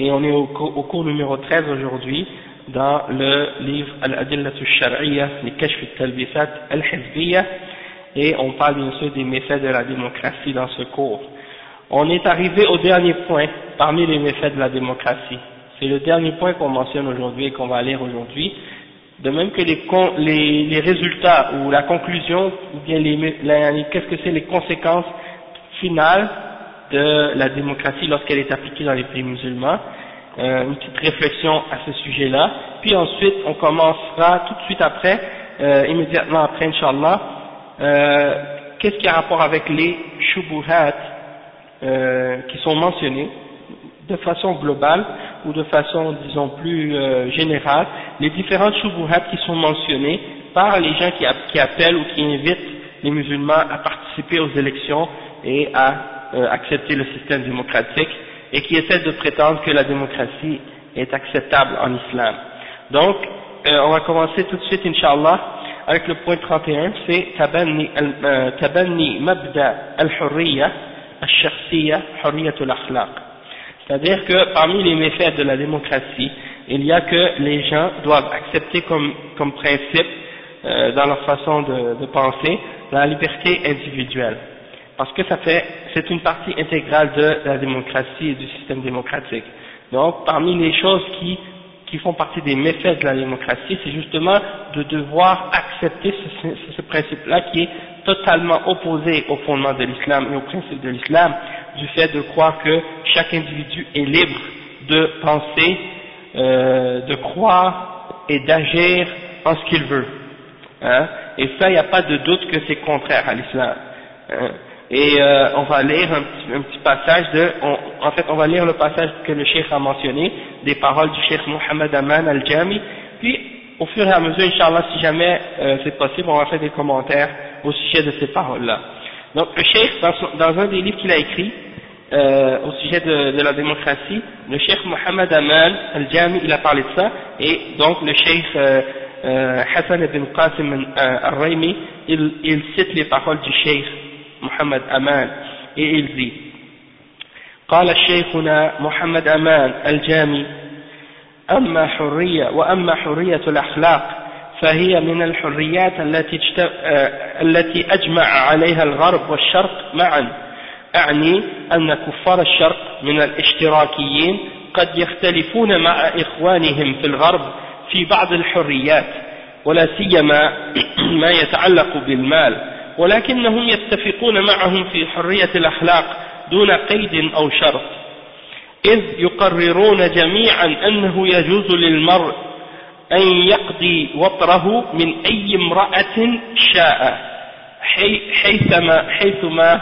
et on est au, cours numéro 13 aujourd'hui dans le livre Al-Adillat al-Shar'iyya, les Kashf al-Talbisat al-Hizbiyya et on parle bien sûr des méfaits de la démocratie dans ce cours. On est arrivé au dernier point parmi les méfaits de la démocratie. C'est le dernier point qu'on mentionne aujourd'hui et qu'on va lire aujourd'hui. De même que les, résultats ou la conclusion, ou bien qu'est-ce que c'est les conséquences finales de la démocratie lorsqu'elle est appliquée dans les pays musulmans. Euh, une petite réflexion à ce sujet-là. Puis ensuite, on commencera tout de suite après, euh, immédiatement après, Inch'Allah, euh, qu'est-ce qui a rapport avec les shubuhat euh, qui sont mentionnés de façon globale ou de façon, disons, plus euh, générale, les différentes shubuhat qui sont mentionnées par les gens qui, appellent ou qui invitent les musulmans à participer aux élections et à accepter le système démocratique et qui essaient de prétendre que la démocratie est acceptable en islam. Donc, euh, on va commencer tout de suite, Inch'Allah, avec le point 31, c'est euh, tabanni Mabda al-Hurriya al-Shakhsiya Hurriyatul Akhlaq. C'est-à-dire que parmi les méfaits de la démocratie, il y a que les gens doivent accepter comme, comme principe, euh, dans leur façon de, de penser, la liberté individuelle parce que ça fait, c'est une partie intégrale de la démocratie et du système démocratique. Donc, parmi les choses qui, qui font partie des méfaits de la démocratie, c'est justement de devoir accepter ce, ce, principe-là qui est totalement opposé au fondement de l'islam et au principe de l'islam, du fait de croire que chaque individu est libre de penser, euh, de croire et d'agir en ce qu'il veut. Hein? Et ça, il n'y a pas de doute que c'est contraire à l'islam. Hein? Et euh, on va lire un petit, un petit passage de, on, en fait on va lire le passage que le cheikh a mentionné, des paroles du cheikh Mohamed Aman al-Jami, puis au fur et à mesure, Inch'Allah, si jamais euh, c'est possible, on va faire des commentaires au sujet de ces paroles-là. Donc le cheikh, dans, dans, un des livres qu'il a écrit, euh, au sujet de, de, la démocratie, le cheikh Mohamed Aman al-Jami, il a parlé de ça, et donc le cheikh euh, Hassan ibn Qasim al-Raymi, il, il cite les paroles du cheikh محمد أمان et il dit قال شيخنا محمد أمان الجامي أما حرية وأما حرية الأخلاق فهي من الحريات التي التي أجمع عليها الغرب والشرق معا. أعني أن كفار الشرق من الاشتراكيين قد يختلفون مع إخوانهم في الغرب في بعض الحريات ولا سيما ما يتعلق بالمال. ولكنهم يتفقون معهم في حرية الأخلاق دون قيد أو شرط. إذ يقررون جميعا أنه يجوز للمرء أن يقضي وطره من أي امرأة شاء. حيثما حيثما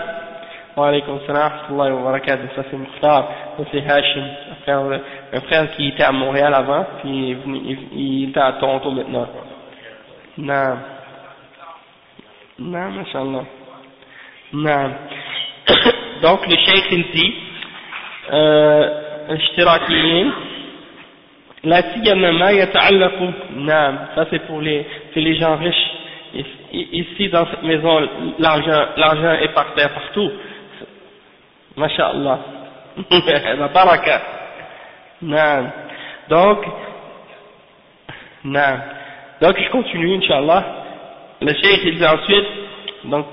وعليكم السلام ورحمة الله وبركاته. ça c'est Mukhtar ça c'est Hashim un frère, qui était à Montréal avant puis il était à Toronto maintenant. Non Non, mashallah. Non. Donc le cheikh il dit, اشتراكيين لا سيما ما يتعلق نعم ça c'est pour les c'est les gens riches Ici, dans cette maison, l'argent, l'argent est par terre partout. Masha'Allah. La baraka. Non. Donc, non. Donc, je continue, Inch'Allah. Le cheikh, il dit ensuite, donc.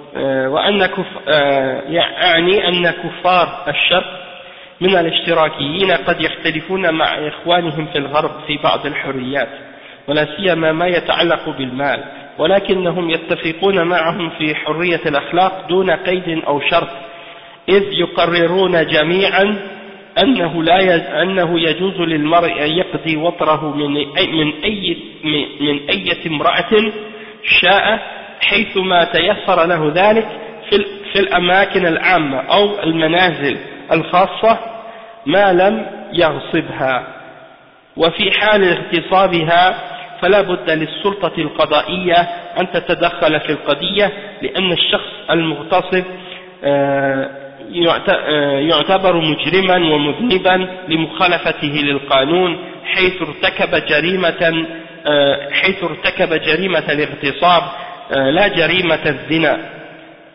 يعني أن كفار الشرق من الاشتراكيين قد يختلفون مع إخوانهم في الغرب في بعض الحريات ولا سيما ما يتعلق بالمال ولكنهم يتفقون معهم في حرية الأخلاق دون قيد أو شرط إذ يقررون جميعا أنه, لا أنه يجوز للمرء أن يقضي وطره من أي, من أي, من أي امرأة شاء حيثما تيسر له ذلك في, الأماكن العامة أو المنازل الخاصة ما لم يغصبها. وفي حال اغتصابها فلا بد للسلطة القضائية أن تتدخل في القضية لأن الشخص المغتصب آه، آه، يعتبر مجرما ومذنبا لمخالفته للقانون حيث ارتكب جريمة حيث ارتكب جريمة الاغتصاب لا جريمة الزنا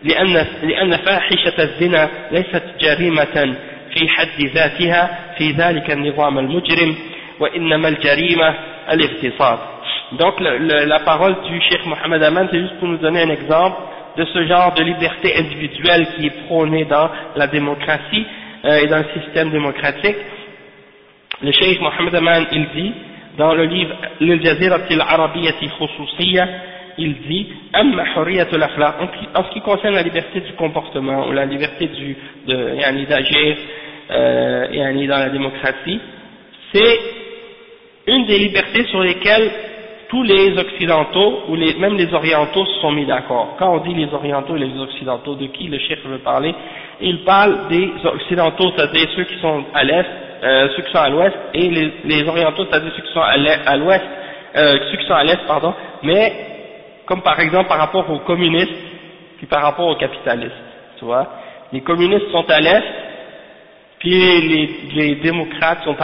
لأن لأن فاحشة الزنا ليست جريمة في حد ذاتها في ذلك النظام المجرم وإنما الجريمة الاغتصاب Donc le, le, la parole du Cheikh Mohamed Aman, c'est juste pour nous donner un exemple de ce genre de liberté individuelle qui est prônée dans la démocratie euh, et dans le système démocratique. Le Cheikh Mohamed Aman, il dit, dans le livre al-Arabiyyati Khususiyya, il dit en ce qui concerne la liberté du comportement ou la liberté d'agir euh, dans la démocratie c'est une des libertés sur lesquelles tous les occidentaux ou les, même les orientaux se sont mis d'accord. Quand on dit les orientaux et les occidentaux, de qui le chef veut parler? Il parle des occidentaux, c'est-à-dire ceux qui sont à l'est, euh, ceux qui sont à l'ouest, et les, orientaux, c'est-à-dire ceux qui sont à l'ouest, euh, ceux qui sont à l'est, pardon, mais comme par exemple par rapport aux communistes, puis par rapport aux capitalistes, tu vois. Les communistes sont à l'est, puis les, les, démocrates sont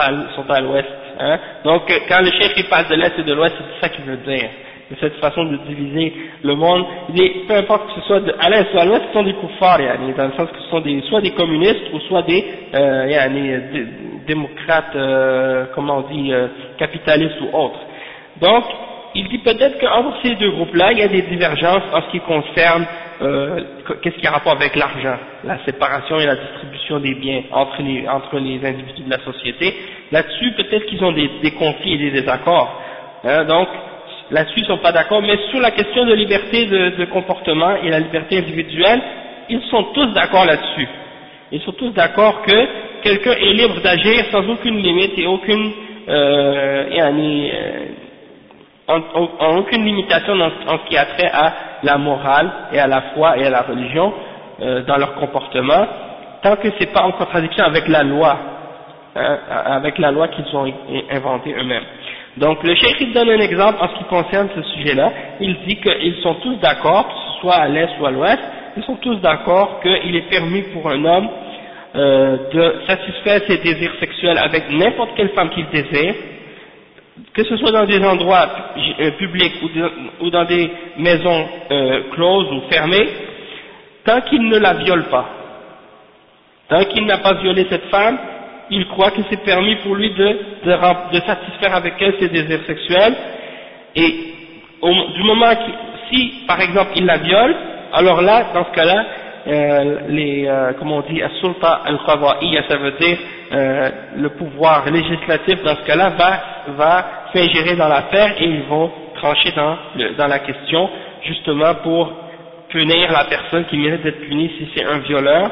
à l'ouest. Hein? Donc quand le chef il parle de l'est et de l'ouest, c'est ça qu'il veut dire. De cette façon de diviser le monde, peu importe que ce soit de, à l'est ou à l'ouest, ce sont des koufars, dans le sens que ce sont des, soit des communistes ou soit des, euh, démocrates, euh, comment on dit, euh, capitalistes ou autres. Donc, il dit peut-être qu'entre ces deux groupes-là, il y a des divergences en ce qui concerne euh, qu'est-ce qui a rapport avec l'argent, la séparation et la distribution des biens entre les, entre les individus de la société. Là-dessus, peut-être qu'ils ont des, des, conflits et des désaccords. Hein, donc, là-dessus, ils ne sont pas d'accord. Mais sur la question de liberté de, de, comportement et la liberté individuelle, ils sont tous d'accord là-dessus. Ils sont tous d'accord que quelqu'un est libre d'agir sans aucune limite et aucune euh, euh en, aucune limitation en, ce qui a trait à la morale et à la foi et à la religion euh, dans leur comportement, tant que c'est pas en contradiction avec la loi, hein, avec la loi qu'ils ont inventée eux-mêmes. Donc le cheikh donne un exemple en ce qui concerne ce sujet-là. Il dit qu'ils sont tous d'accord, soit à l'est ou à l'ouest, ils sont tous d'accord qu'il est permis pour un homme euh, de satisfaire ses désirs sexuels avec n'importe quelle femme qu'il désire, que ce soit dans des endroits euh, publics ou dans des maisons euh, closes ou fermées, tant qu'il ne la viole pas, tant qu'il n'a pas violé cette femme, il croit que c'est permis pour lui de, de, satisfaire avec elle ses désirs sexuels, et du moment que, si par exemple il la viole, alors là, dans ce cas-là, euh, les, euh, comment on dit, sulta al ça veut dire euh, le pouvoir législatif dans ce cas-là va, va s'ingérer dans l'affaire et ils vont trancher dans, dans la question justement pour punir la personne qui mérite d'être punie si c'est un violeur.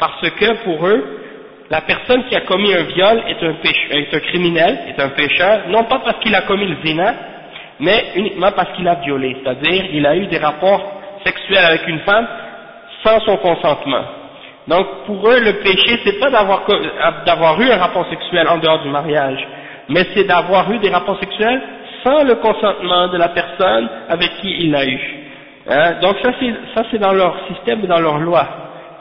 Parce que pour eux la personne qui a commis un viol est un, est un criminel, est un pécheur, non pas parce qu'il a commis le zina, mais uniquement parce qu'il a violé, c'est-à-dire il a eu des rapports sexuels avec une femme sans son consentement. Donc pour eux, le péché, c'est pas d'avoir eu un rapport sexuel en dehors du mariage, mais c'est d'avoir eu des rapports sexuels sans le consentement de la personne avec qui il l'a eu. Hein? Donc ça c'est dans leur système et dans leur loi.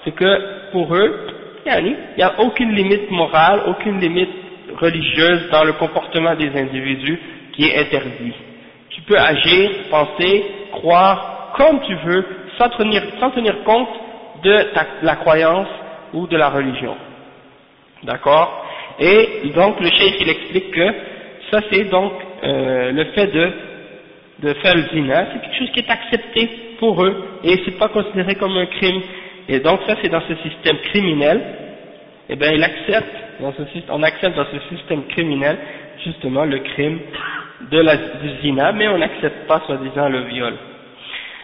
C'est que pour eux, il n'y a aucune limite morale, aucune limite religieuse dans le comportement des individus qui est interdit. Tu peux agir, penser, croire comme tu veux, sans tenir, compte de la croyance ou de la religion. D'accord? Et donc le cheikh il explique que ça c'est donc euh, le fait de, de faire le zina, c'est quelque chose qui est accepté pour eux et c'est pas considéré comme un crime. Et donc ça c'est dans ce système criminel, et eh bien il accepte, dans ce, on accepte dans ce système criminel justement le crime de la, du zina, mais on n'accepte pas soi-disant le viol.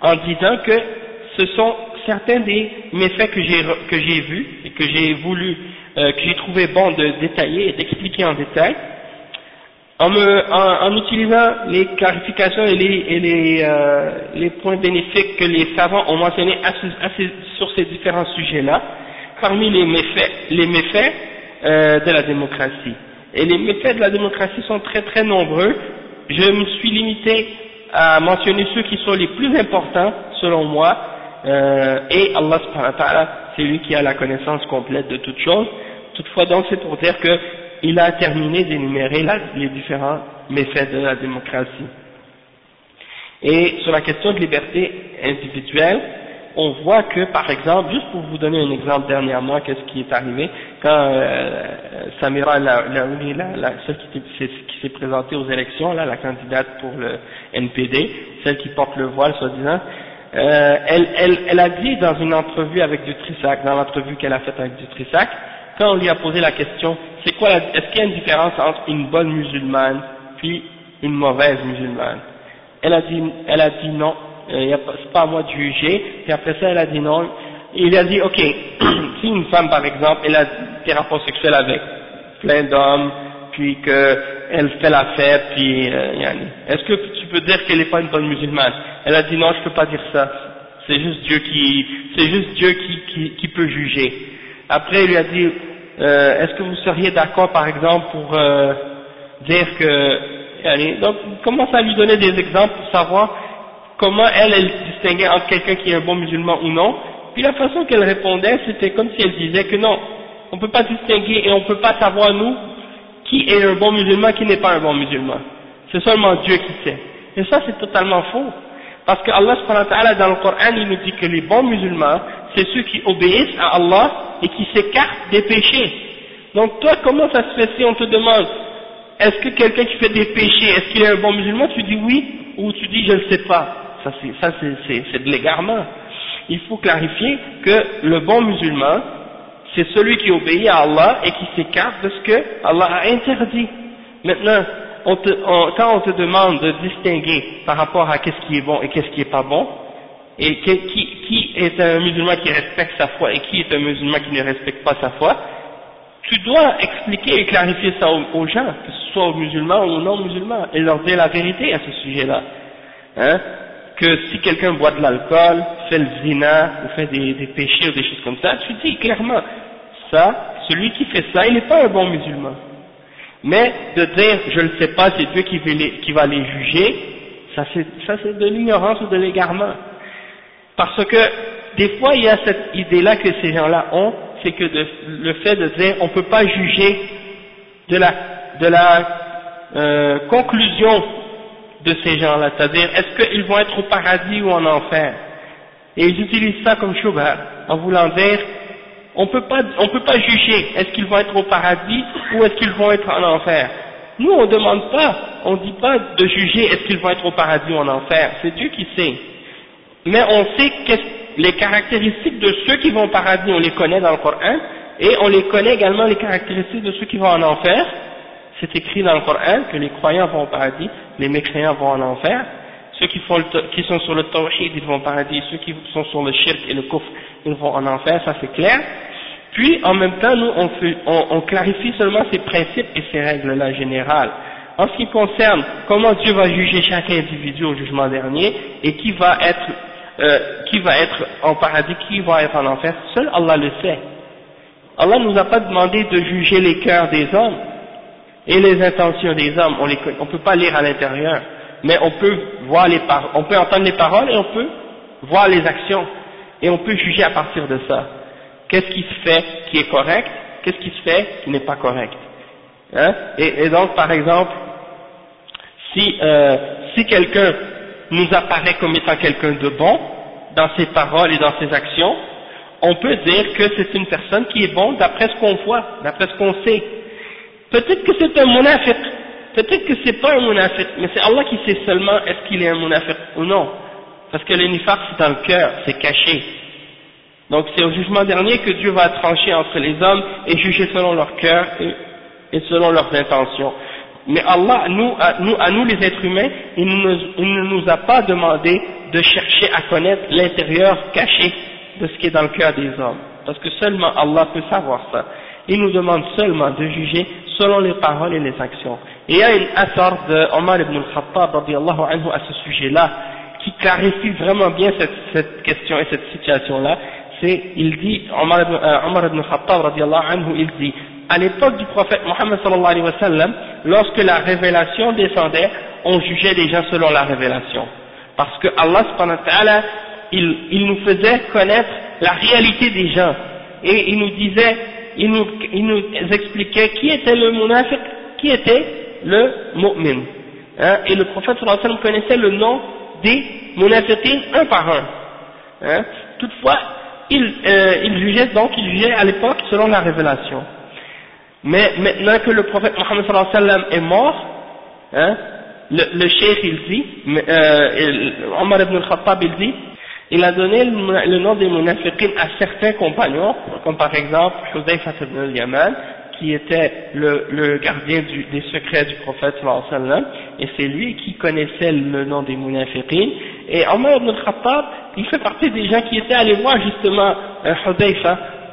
en disant que ce sont certains des méfaits que j'ai que j'ai vus et que j'ai voulu euh, que j'ai trouvé bon de détailler et d'expliquer en détail en, me, en, en, utilisant les clarifications et les, et les, euh, les points bénéfiques que les savants ont mentionnés sur ces différents sujets-là, parmi les méfaits, les méfaits euh, de la démocratie. Et les méfaits de la démocratie sont très très nombreux. Je me suis limité à mentionner ceux qui sont les plus importants selon moi, euh, et Allah subhanahu wa ta'ala, c'est lui qui a la connaissance complète de toutes choses. Toutefois donc c'est pour dire que il a terminé d'énumérer les différents méfaits de la démocratie. Et sur la question de liberté individuelle, on voit que, par exemple, juste pour vous donner un exemple dernièrement, qu'est-ce qui est arrivé, quand euh, Samira Laouli, la, celle qui s'est présentée aux élections, là, la candidate pour le NPD, celle qui porte le voile, soi-disant, euh, elle, a dit dans une entrevue avec Dutrissac, dans l'entrevue qu'elle a faite avec Dutrissac, quand on lui a posé la question, c'est quoi, est-ce qu'il y a une différence entre une bonne musulmane puis une mauvaise musulmane? Elle a dit, elle a dit non, euh, c'est pas à moi de juger, et après ça elle a dit non, il a dit ok, si une femme par exemple, elle a des rapports sexuels avec plein d'hommes, puis qu'elle fait la fête, puis euh, est-ce que tu peux dire qu'elle n'est pas une bonne musulmane? Elle a dit non, je peux pas dire ça, c'est juste Dieu qui, c'est juste Dieu qui, qui, qui peut juger. Après il lui a dit euh, est-ce que vous seriez d'accord par exemple pour euh, dire que donc commence à lui donner des exemples pour savoir comment elle, elle distinguait entre quelqu'un qui est un bon musulman ou non, puis la façon qu'elle répondait c'était comme si elle disait que non, on ne peut pas distinguer et on ne peut pas savoir nous qui est un bon musulman, qui n'est pas un bon musulman. C'est seulement Dieu qui sait. Et ça c'est totalement faux. Parce que Allah dans le Coran il nous dit que les bons musulmans c'est ceux qui obéissent à Allah et qui s'écartent des péchés. Donc toi, comment ça se fait si on te demande, est-ce que quelqu'un qui fait des péchés, est-ce qu'il est un bon musulman? Tu dis oui, ou tu dis je ne sais pas. Ça c'est de l'égarement. Il faut clarifier que le bon musulman, c'est celui qui obéit à Allah et qui s'écarte de ce que Allah a interdit. Maintenant, quand on te demande de distinguer par rapport à qu'est-ce qui est bon et qu'est-ce qui est pas bon, et qui, qui, est un musulman qui respecte sa foi et qui est un musulman qui ne respecte pas sa foi, tu dois expliquer et clarifier ça aux, gens, que ce soit aux musulmans ou aux non-musulmans, et leur dire la vérité à ce sujet-là. Hein, que si quelqu'un boit de l'alcool, fait le zina, ou fait des, péchés ou des choses comme ça, tu dis clairement, ça, celui qui fait ça, il n'est pas un bon musulman. Mais de dire, je ne sais pas, c'est Dieu qui, qui va les juger, ça c'est de l'ignorance ou de l'égarement. Parce que des fois il y a cette idée-là que ces gens-là ont, c'est que le fait de dire on ne peut pas juger de la, de la euh, conclusion de ces gens-là, c'est-à-dire est-ce qu'ils vont être au paradis ou en enfer? Et ils utilisent ça comme shubha, en voulant dire on peut pas, on peut pas juger est-ce qu'ils vont être au paradis ou est-ce qu'ils vont être en enfer? Nous on demande pas, on dit pas de juger est-ce qu'ils vont être au paradis ou en enfer, c'est Dieu qui sait mais on sait que les caractéristiques de ceux qui vont au paradis, on les connaît dans le Coran, et on les connaît également les caractéristiques de ceux qui vont en enfer. C'est écrit dans le Coran que les croyants vont au paradis, les mécréants vont en enfer. Ceux qui, font qui sont sur le tawhid, ils vont au paradis. Ceux qui sont sur le shirk et le kufr, ils vont en enfer, ça c'est clair. Puis, en même temps, nous, on, on, on clarifie seulement ces principes et ces règles-là générales. En ce qui concerne comment Dieu va juger chaque individu au jugement dernier, et qui va être euh, qui va être en paradis, qui va être en enfer, seul Allah le sait. Allah nous a pas demandé de juger les cœurs des hommes et les intentions des hommes, on ne peut pas lire à l'intérieur, mais on peut voir les on peut entendre les paroles et on peut voir les actions, et on peut juger à partir de ça. Qu'est-ce qui se fait qui est correct, qu'est-ce qui se fait qui n'est pas correct? Hein? Et, donc, par exemple, si, euh, si quelqu'un nous apparaît comme étant quelqu'un de bon, dans ses paroles et dans ses actions, on peut dire que c'est une personne qui est bon d'après ce qu'on voit, d'après ce qu'on sait. Peut-être que c'est un munafiq, peut-être que c'est pas un munafiq, mais c'est Allah qui sait seulement est-ce qu'il est un munafiq ou non. Parce que le nifaq c'est dans le cœur, c'est caché. Donc c'est au jugement dernier que Dieu va trancher entre les hommes et juger selon leur cœur et, selon leurs intentions. Mais Allah, nous, à, nous, à nous les êtres humains, il, ne nous a pas demandé de chercher à connaître l'intérieur caché de ce qui est dans le cœur des hommes. Parce que seulement Allah peut savoir ça. Il nous demande seulement de juger selon les paroles et les actions. Et il y a une asar de ibn al-Khattab anhu à ce sujet-là, qui clarifie vraiment bien cette, question et cette situation-là. C'est, il dit, Omar ibn, euh, al-Khattab anhu, il dit, à l'époque du prophète Mohammed sallallahu alayhi wa sallam, lorsque la révélation descendait, on jugeait les gens selon la révélation. Parce que Allah subhanahu wa il nous faisait connaître la réalité des gens. Et il nous disait, il nous, il nous expliquait qui était le munafiq, qui était le mu'min. Hein, et le prophète sallallahu alayhi wa connaissait le nom des munafiqins un par un. Hein. Toutefois, il, euh, il jugeait donc, il jugeait à l'époque selon la révélation. Mais maintenant que le prophète Mohammed sallallahu alayhi wa sallam est mort, hein, le, le cheikh il dit, euh, Omar ibn al-Khattab il dit, il a donné le, nom des munafiqin à certains compagnons, comme par exemple Hudayfa ibn al-Yaman, qui était le, le gardien du, des secrets du prophète sallallahu et c'est lui qui connaissait le nom des munafiqin, et Omar ibn al-Khattab, il fait partie des gens qui étaient allés voir justement euh,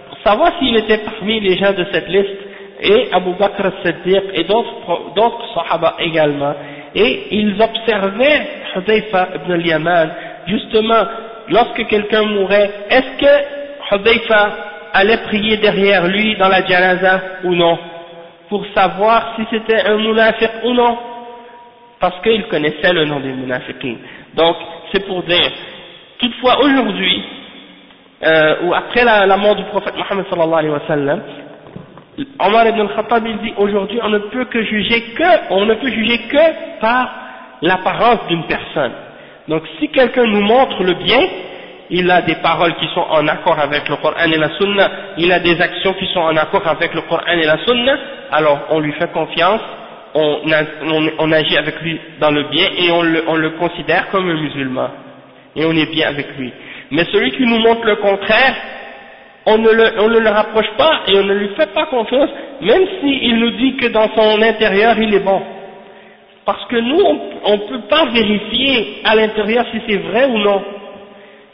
pour savoir s'il était parmi les gens de cette liste, et Abu Bakr al-Siddiq et d'autres sahaba également, et ils observaient Hudayfa ibn al-Yaman, justement, lorsque quelqu'un mourait, est-ce que Hudayfa allait prier derrière lui dans la janaza ou non, pour savoir si c'était un munafiq ou non, parce qu'il connaissait le nom des munafiqins. Donc, c'est pour dire, toutefois aujourd'hui, euh, ou après la, mort du prophète Mohammed sallallahu alayhi wa sallam, Omar ibn al-Khattab il dit aujourd'hui on ne peut que juger que, on ne peut juger que par l'apparence d'une personne. Donc si quelqu'un nous montre le bien, il a des paroles qui sont en accord avec le Coran et la Sunna, il a des actions qui sont en accord avec le Coran et la Sunna, alors on lui fait confiance, on, agit avec lui dans le bien et on le, on le considère comme un musulman. Et on est bien avec lui. Mais celui qui nous montre le contraire, on ne, le, on ne le rapproche pas et on ne lui fait pas confiance, même s'il nous dit que dans son intérieur il est bon. Parce que nous, on ne peut pas vérifier à l'intérieur si c'est vrai ou non.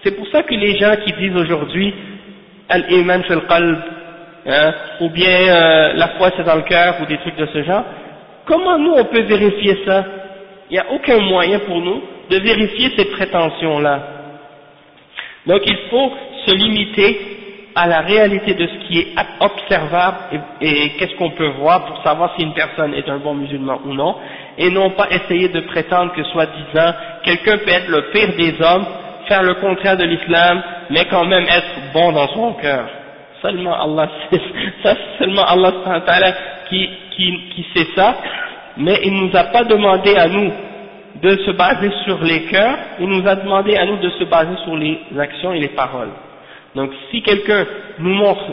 C'est pour ça que les gens qui disent aujourd'hui Al-Iman fil qalb, hein, ou bien euh, la foi c'est dans le cœur, ou des trucs de ce genre, comment nous on peut vérifier ça? Il n'y a aucun moyen pour nous de vérifier ces prétentions-là. Donc il faut se limiter à la réalité de ce qui est observable et, qu'est-ce qu'on peut voir pour savoir si une personne est un bon musulman ou non, et non pas essayer de prétendre que soi-disant quelqu'un peut être le pire des hommes, faire le contraire de l'islam, mais quand même être bon dans son cœur. Seulement Allah, ça seulement Allah qui, qui, qui sait ça, mais il ne nous a pas demandé à nous de se baser sur les cœurs, il nous a demandé à nous de se baser sur les actions et les paroles. Donc si quelqu'un nous montre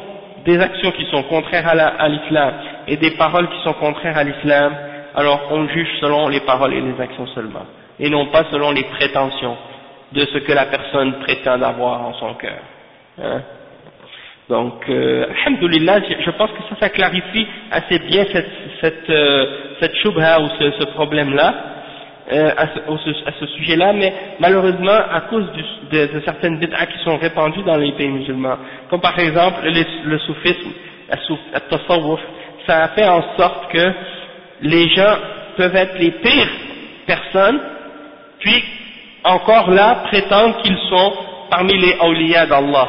des actions qui sont contraires à l'islam et des paroles qui sont contraires à l'islam, alors on juge selon les paroles et les actions seulement, et non pas selon les prétentions de ce que la personne prétend avoir en son cœur. Hein. Donc, euh, alhamdoulilah, je pense que ça, ça clarifie assez bien cette, cette, euh, cette shubha ou ce, ce problème-là. Euh, à ce, sujet-là, mais malheureusement, à cause de, de, certaines bid'ah qui sont répandues dans les pays musulmans, comme par exemple le, le soufisme, le tasawwuf, ça a fait en sorte que les gens peuvent être les pires personnes, puis encore là prétendent qu'ils sont parmi les awliya d'Allah.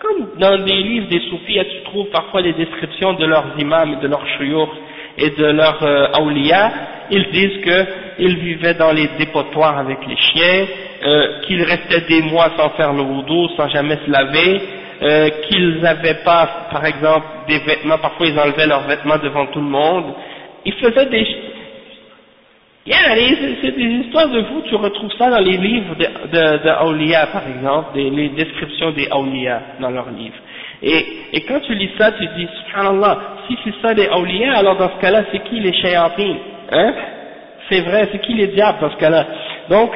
Comme dans des livres des soufis, tu trouves parfois des descriptions de leurs imams, de leurs shuyukh et de leurs euh, ils disent qu'ils vivaient dans les dépotoirs avec les chiens, euh, qu'ils restaient des mois sans faire le wudu, sans jamais se laver, euh, qu'ils n'avaient pas, par exemple, des vêtements, parfois ils enlevaient leurs vêtements devant tout le monde. Ils faisaient des... Yeah, c'est des histoires de vous, tu retrouves ça dans les livres de, de, de par exemple, des, les descriptions des Aulia dans leurs livres. Et, et quand tu lis ça, tu dis, subhanallah, si c'est ça des Aulia, alors dans ce cas-là, c'est qui les shayatins? Hein? C'est vrai, c'est qui les diables dans ce cas-là? Donc,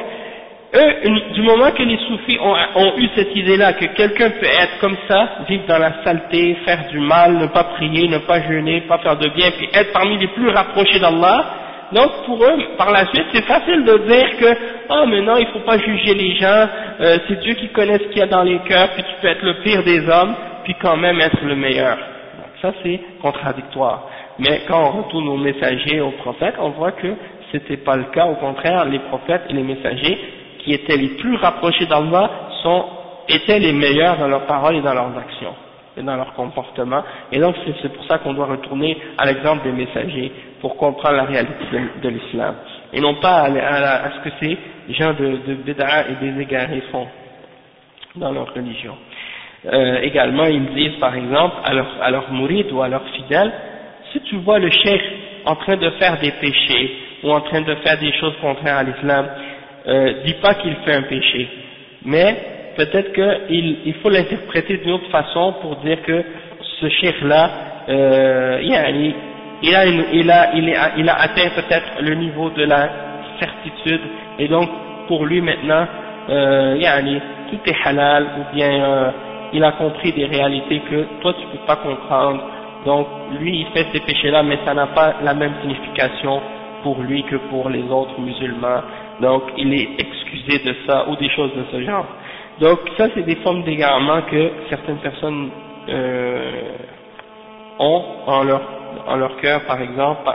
eux, du moment que les soufis ont, eu cette idée-là, que quelqu'un peut être comme ça, vivre dans la saleté, faire du mal, ne pas prier, ne pas jeûner, pas faire de bien, puis être parmi les plus rapprochés d'Allah, donc pour eux, par la suite, c'est facile de dire que, oh mais non, il faut pas juger les gens, euh, c'est Dieu qui connaît ce qu'il y a dans les cœurs, puis tu peux être le pire des hommes, puis quand même être le meilleur. Donc ça c'est contradictoire. Mais quand on retourne aux messagers, aux prophètes, on voit que c'était pas le cas, au contraire, les prophètes et les messagers, qui étaient les plus rapprochés d'Allah sont, étaient les meilleurs dans leurs paroles et dans leurs actions et dans leur comportement. Et donc c'est pour ça qu'on doit retourner à l'exemple des messagers pour comprendre la réalité de, l'islam. Et non pas à, ce que ces gens de, de et des égarés font dans leur religion. Euh, également, ils disent par exemple à leurs à leur ou à leurs fidèles, si tu vois le cheikh en train de faire des péchés ou en train de faire des choses contraires à l'islam, euh, dis pas qu'il fait un péché, mais peut-être qu'il il faut l'interpréter d'une autre façon pour dire que ce cheikh-là, euh, il, a, il, a, il, a, il a atteint peut-être le niveau de la certitude, et donc pour lui maintenant, euh, tout est halal, ou bien euh, il a compris des réalités que toi tu peux pas comprendre, donc lui il fait ces péchés-là, mais ça n'a pas la même signification pour lui que pour les autres musulmans, donc il est excusé de ça, ou des choses de ce genre. Donc ça c'est des formes d'égarement que certaines personnes euh, ont en leur, en leur cœur par exemple,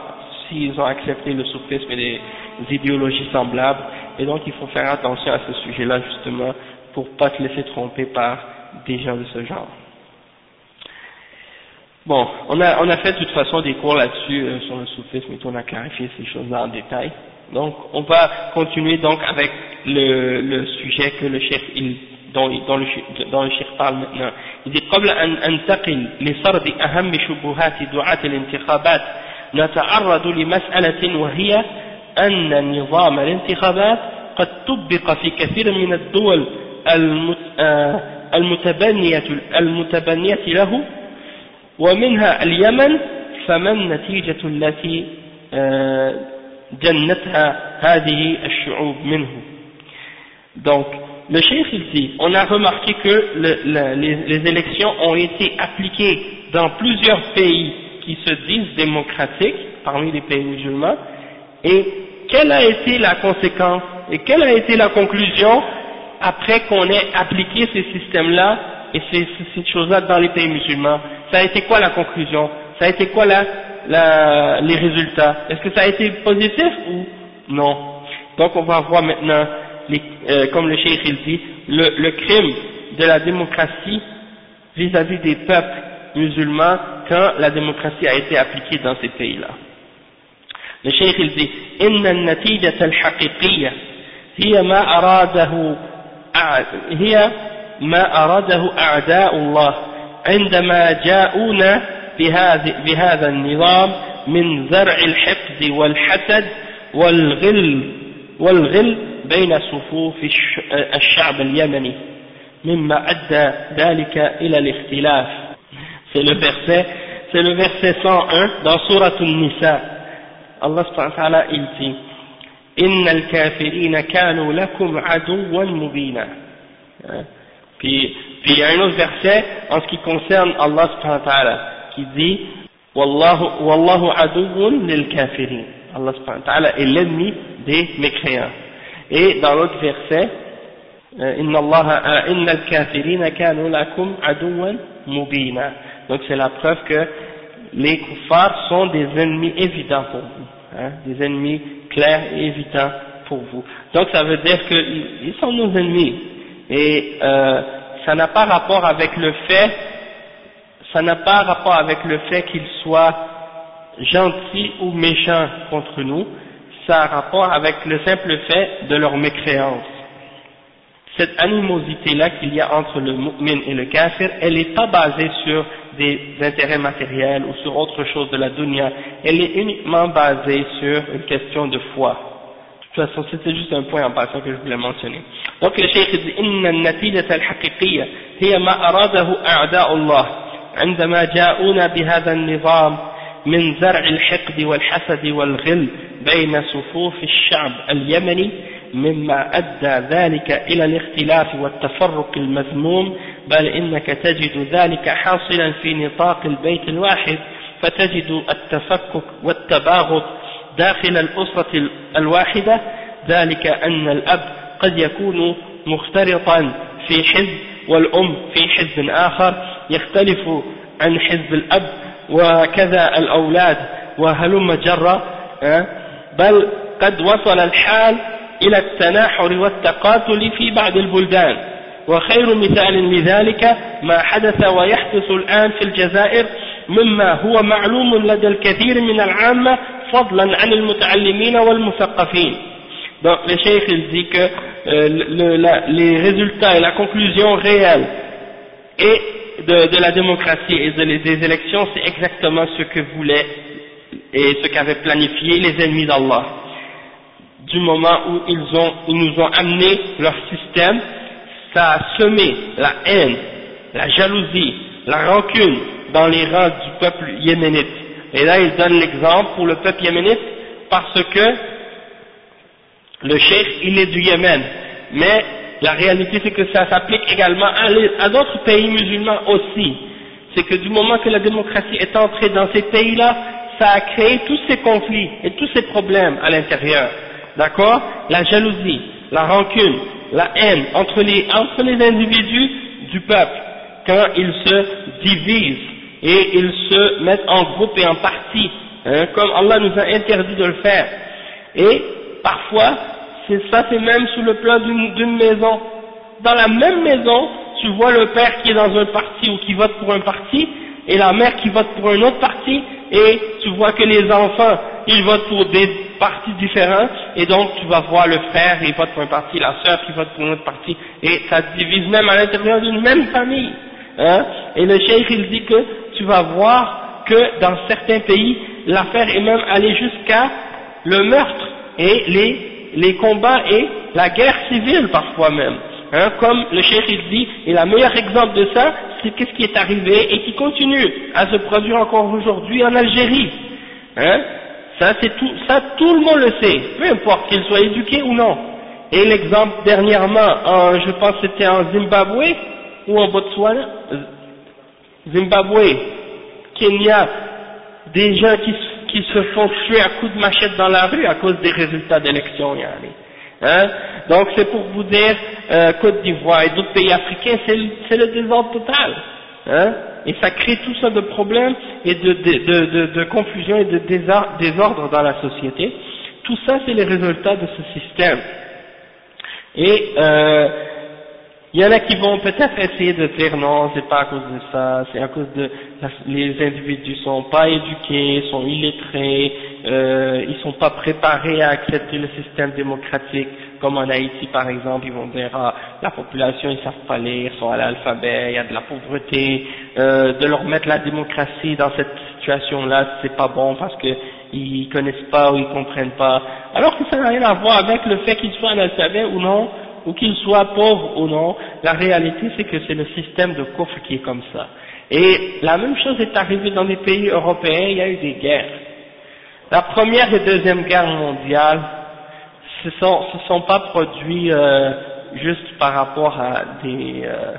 s'ils ont accepté le soufisme et des idéologies semblables, et donc il faut faire attention à ce sujet-là justement pour pas se laisser tromper par des gens de ce genre. Bon, on a, on a fait de toute façon des cours là-dessus euh, sur le soufisme et on a clarifié ces choses-là en détail. Donc, on va continuer donc avec le, le sujet que le chef il, dont, dont, le, dont le chef parle maintenant. Il dit قبل أن أنتقل لسرد أهم شبهات دعاة الانتخابات نتعرض لمسألة وهي أن نظام الانتخابات قد طبق في كثير من الدول المتبنية, المتبنية له ومنها اليمن فما النتيجة التي جنتها هذه الشعوب منه donc le chef il dit on a remarqué que le, le, les, les élections ont été appliquées dans plusieurs pays qui se disent démocratiques parmi les pays musulmans et quelle a été la conséquence et quelle a été la conclusion après qu'on ait appliqué ces systèmes-là et ces, ces choses-là dans les pays musulmans Ça a été quoi la conclusion Ça a été quoi la, la, les résultats Est-ce que ça a été positif ou non Donc on va voir maintenant, les, euh, comme le cheikh il dit, le, le crime de la démocratie vis-à-vis des peuples musulmans quand la démocratie a été appliquée dans ces pays-là. Le cheikh il dit إن النتيجة الحقيقية هي ما أراده هي ما أراده أعداء الله عندما جاءونا بهذا النظام من زرع الحقد والحسد والغل والغل بين صفوف الشعب اليمني مما أدى ذلك إلى الاختلاف. C'est le verset c'est le verset 101 dans سورة النساء الله سبحانه وتعالى il إن الكافرين كانوا لكم عدوا مبينا puis puis il y a un autre verset en ce qui concerne Allah سبحانه وتعالى qui dit Wallahu, Wallahu lil kafirin. Allah subhanahu wa ta'ala est l'ennemi des mécréants. Et dans l'autre verset Inna Allah inna al-kafirina kanu lakum mubina. Donc c'est la preuve que les kuffars sont des ennemis évidents pour vous hein, des ennemis clairs et évidents pour vous. Donc ça veut dire qu'ils sont nos ennemis. Et euh, ça n'a pas rapport avec le fait, ça n'a pas rapport avec le fait qu'il soit gentil ou méchant contre nous, ça a rapport avec le simple fait de leur mécréance. Cette animosité-là qu'il y a entre le mu'min et le kafir, elle n'est pas basée sur des intérêts matériels ou sur autre chose de la dunya, elle est uniquement basée sur une question de foi. De toute façon, c'était juste un point en passant que je voulais mentionner. Donc le cheikh dit « Inna al-natijat al-haqiqiyya hiya ma aradahu » عندما جاءونا بهذا النظام من زرع الحقد والحسد والغل بين صفوف الشعب اليمني مما أدى ذلك إلى الاختلاف والتفرق المذموم بل إنك تجد ذلك حاصلا في نطاق البيت الواحد فتجد التفكك والتباغض داخل الأسرة الواحدة ذلك أن الأب قد يكون مختلطا في حزب والأم في حزب آخر يختلف عن حزب الأب وكذا الأولاد وهلم جرة بل قد وصل الحال إلى التناحر والتقاتل في بعض البلدان. وخير مثال لذلك ما حدث ويحدث الآن في الجزائر مما هو معلوم لدى الكثير من العامة فضلا عن المتعلمين والمثقفين. Donc le cheikh il dit que euh, le, la, les résultats et la conclusion réelle et de, de la démocratie et de, des élections, c'est exactement ce que voulaient et ce qu'avaient planifié les ennemis d'Allah. Du moment où ils, ont, ils nous ont amené leur système, ça a semé la haine, la jalousie, la rancune dans les rangs du peuple yéménite. Et là, il donne l'exemple pour le peuple yéménite parce que le cheikh, il est du Yémen. Mais la réalité, c'est que ça s'applique également à, d'autres pays musulmans aussi. C'est que du moment que la démocratie est entrée dans ces pays-là, ça a créé tous ces conflits et tous ces problèmes à l'intérieur. D'accord? La jalousie, la rancune, la haine entre les, entre les individus du peuple, quand ils se divisent et ils se mettent en groupe et en partie, hein, comme Allah nous a interdit de le faire. Et parfois, ça c'est même sous le plan d'une maison. Dans la même maison, tu vois le père qui est dans un parti ou qui vote pour un parti, et la mère qui vote pour un autre parti, et tu vois que les enfants, ils votent pour des partis différents, et donc tu vas voir le frère, il vote pour un parti, la sœur qui vote pour un autre parti, et ça divise même à l'intérieur d'une même famille. Hein et le cheikh il dit que tu vas voir que dans certains pays, l'affaire est même allée jusqu'à le meurtre et les les combats et la guerre civile parfois même. Hein, comme le cheikh il dit, et le meilleur exemple de ça, c'est qu'est-ce qui est arrivé et qui continue à se produire encore aujourd'hui en Algérie. Hein, ça, tout, ça tout le monde le sait, peu importe qu'il soit éduqué ou non. Et l'exemple dernièrement, en, je pense que c'était en Zimbabwe ou en Botswana, Zimbabwe, Kenya, des gens qui qui se font tuer à coups de machette dans la rue à cause des résultats d'élection. Hein? Donc c'est pour vous dire, euh, Côte d'Ivoire et d'autres pays africains, c'est le, désordre total. Hein? Et ça crée tout ça de problèmes et de, de, de, de confusion et de désordre dans la société. Tout ça, c'est les résultats de ce système. Et euh, il y en a qui vont peut-être essayer de dire non, c'est pas à cause de ça, c'est à cause de les individus sont pas éduqués, sont illettrés, euh, ils sont pas préparés à accepter le système démocratique, comme en Haïti par exemple, ils vont dire ah, la population ils savent pas lire, sont à l'alphabet, il y a de la pauvreté, euh, de leur mettre la démocratie dans cette situation-là, c'est pas bon parce que ils connaissent pas ou ils comprennent pas, alors que ça n'a rien à voir avec le fait qu'ils soient analphabètes ou non ou qu'il soit pauvre ou non, la réalité c'est que c'est le système de coffre qui est comme ça. Et la même chose est arrivée dans les pays européens, il y a eu des guerres. La première et deuxième guerre mondiale se sont, se sont pas produits euh, juste par rapport à des, euh,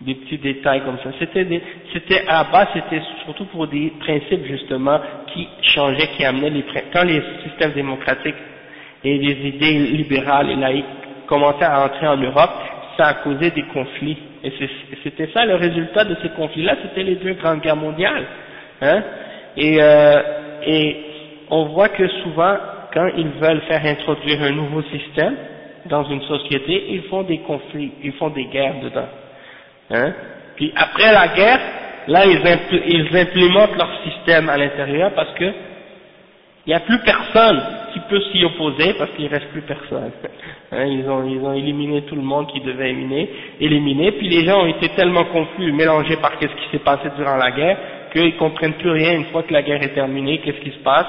des petits détails comme ça. C'était à bas, c'était surtout pour des principes justement qui changeaient, qui amenaient les quand les systèmes démocratiques et les idées libérales et laïques commençait à entrer en Europe, ça a causé des conflits. Et c'était ça le résultat de ces conflits-là, c'était les deux grandes guerres mondiales. Hein et, euh, et on voit que souvent, quand ils veulent faire introduire un nouveau système, dans une société, ils font des conflits, ils font des guerres dedans. Hein Puis après la guerre, là ils, ils implémentent leur système à l'intérieur parce que il n'y a plus personne peut s'y opposer parce qu'il ne reste plus personne. Hein, ils, ont, ils ont éliminé tout le monde qui devait éliminer, éliminer, puis les gens ont été tellement confus, mélangés par ce qui s'est passé durant la guerre, qu'ils ne comprennent plus rien une fois que la guerre est terminée, qu'est-ce qui se passe.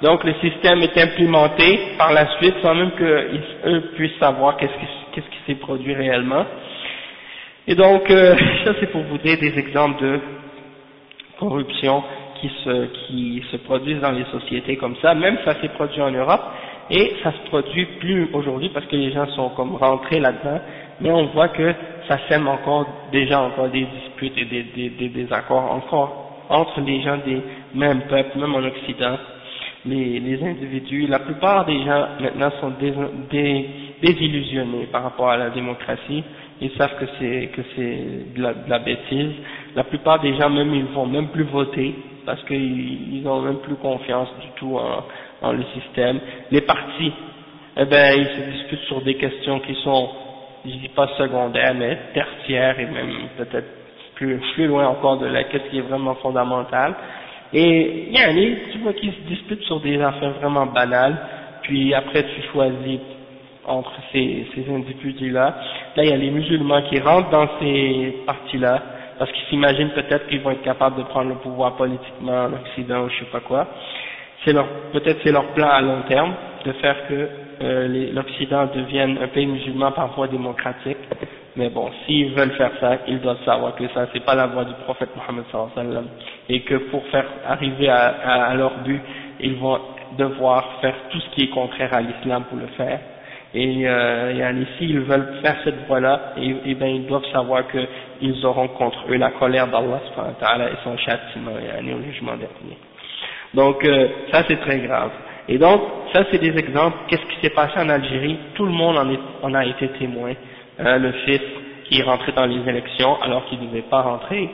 Donc le système est implémenté par la suite sans même qu'eux puissent savoir qu'est-ce qui s'est produit réellement. Et donc, euh, ça c'est pour vous donner des exemples de corruption qui se, qui se produisent dans les sociétés comme ça, même ça s'est produit en Europe, et ça se produit plus aujourd'hui parce que les gens sont comme rentrés là-dedans, mais on voit que ça sème encore déjà encore des disputes et des, des, des désaccords encore entre les gens des mêmes peuples, même en Occident, les, les individus, la plupart des gens maintenant sont désillusionnés par rapport à la démocratie, ils savent que c'est que c'est de la, de la bêtise, la plupart des gens même ils vont même plus voter parce qu'ils n'ont même plus confiance du tout en, en, le système. Les partis, eh ben, ils se discutent sur des questions qui sont, je dis pas secondaires, mais tertiaires et même peut-être plus, plus loin encore de la qu'est-ce qui est vraiment fondamental. Et il y a tu vois qu'ils se disputent sur des affaires vraiment banales, puis après tu choisis entre ces, ces individus-là. Là, il y a les musulmans qui rentrent dans ces partis-là, parce qu'ils s'imaginent peut-être qu'ils vont être capables de prendre le pouvoir politiquement en Occident ou je sais pas quoi. C'est leur, peut-être c'est leur plan à long terme de faire que euh, l'Occident devienne un pays musulman par voie démocratique. Mais bon, s'ils veulent faire ça, ils doivent savoir que ça c'est pas la voie du prophète Mohammed sallam et que pour faire arriver à leur but, ils vont devoir faire tout ce qui est contraire à l'islam pour le faire et euh, s'ils veulent faire cette voie-là, et, et ben ils doivent savoir qu'ils auront contre eux la colère d'Allah et son châtiment au jugement dernier. Donc euh, ça c'est très grave. Et donc ça c'est des exemples. Qu'est-ce qui s'est passé en Algérie? Tout le monde en, a été témoin. Hein, le fils qui est rentré dans les élections alors qu'il ne devait pas rentrer,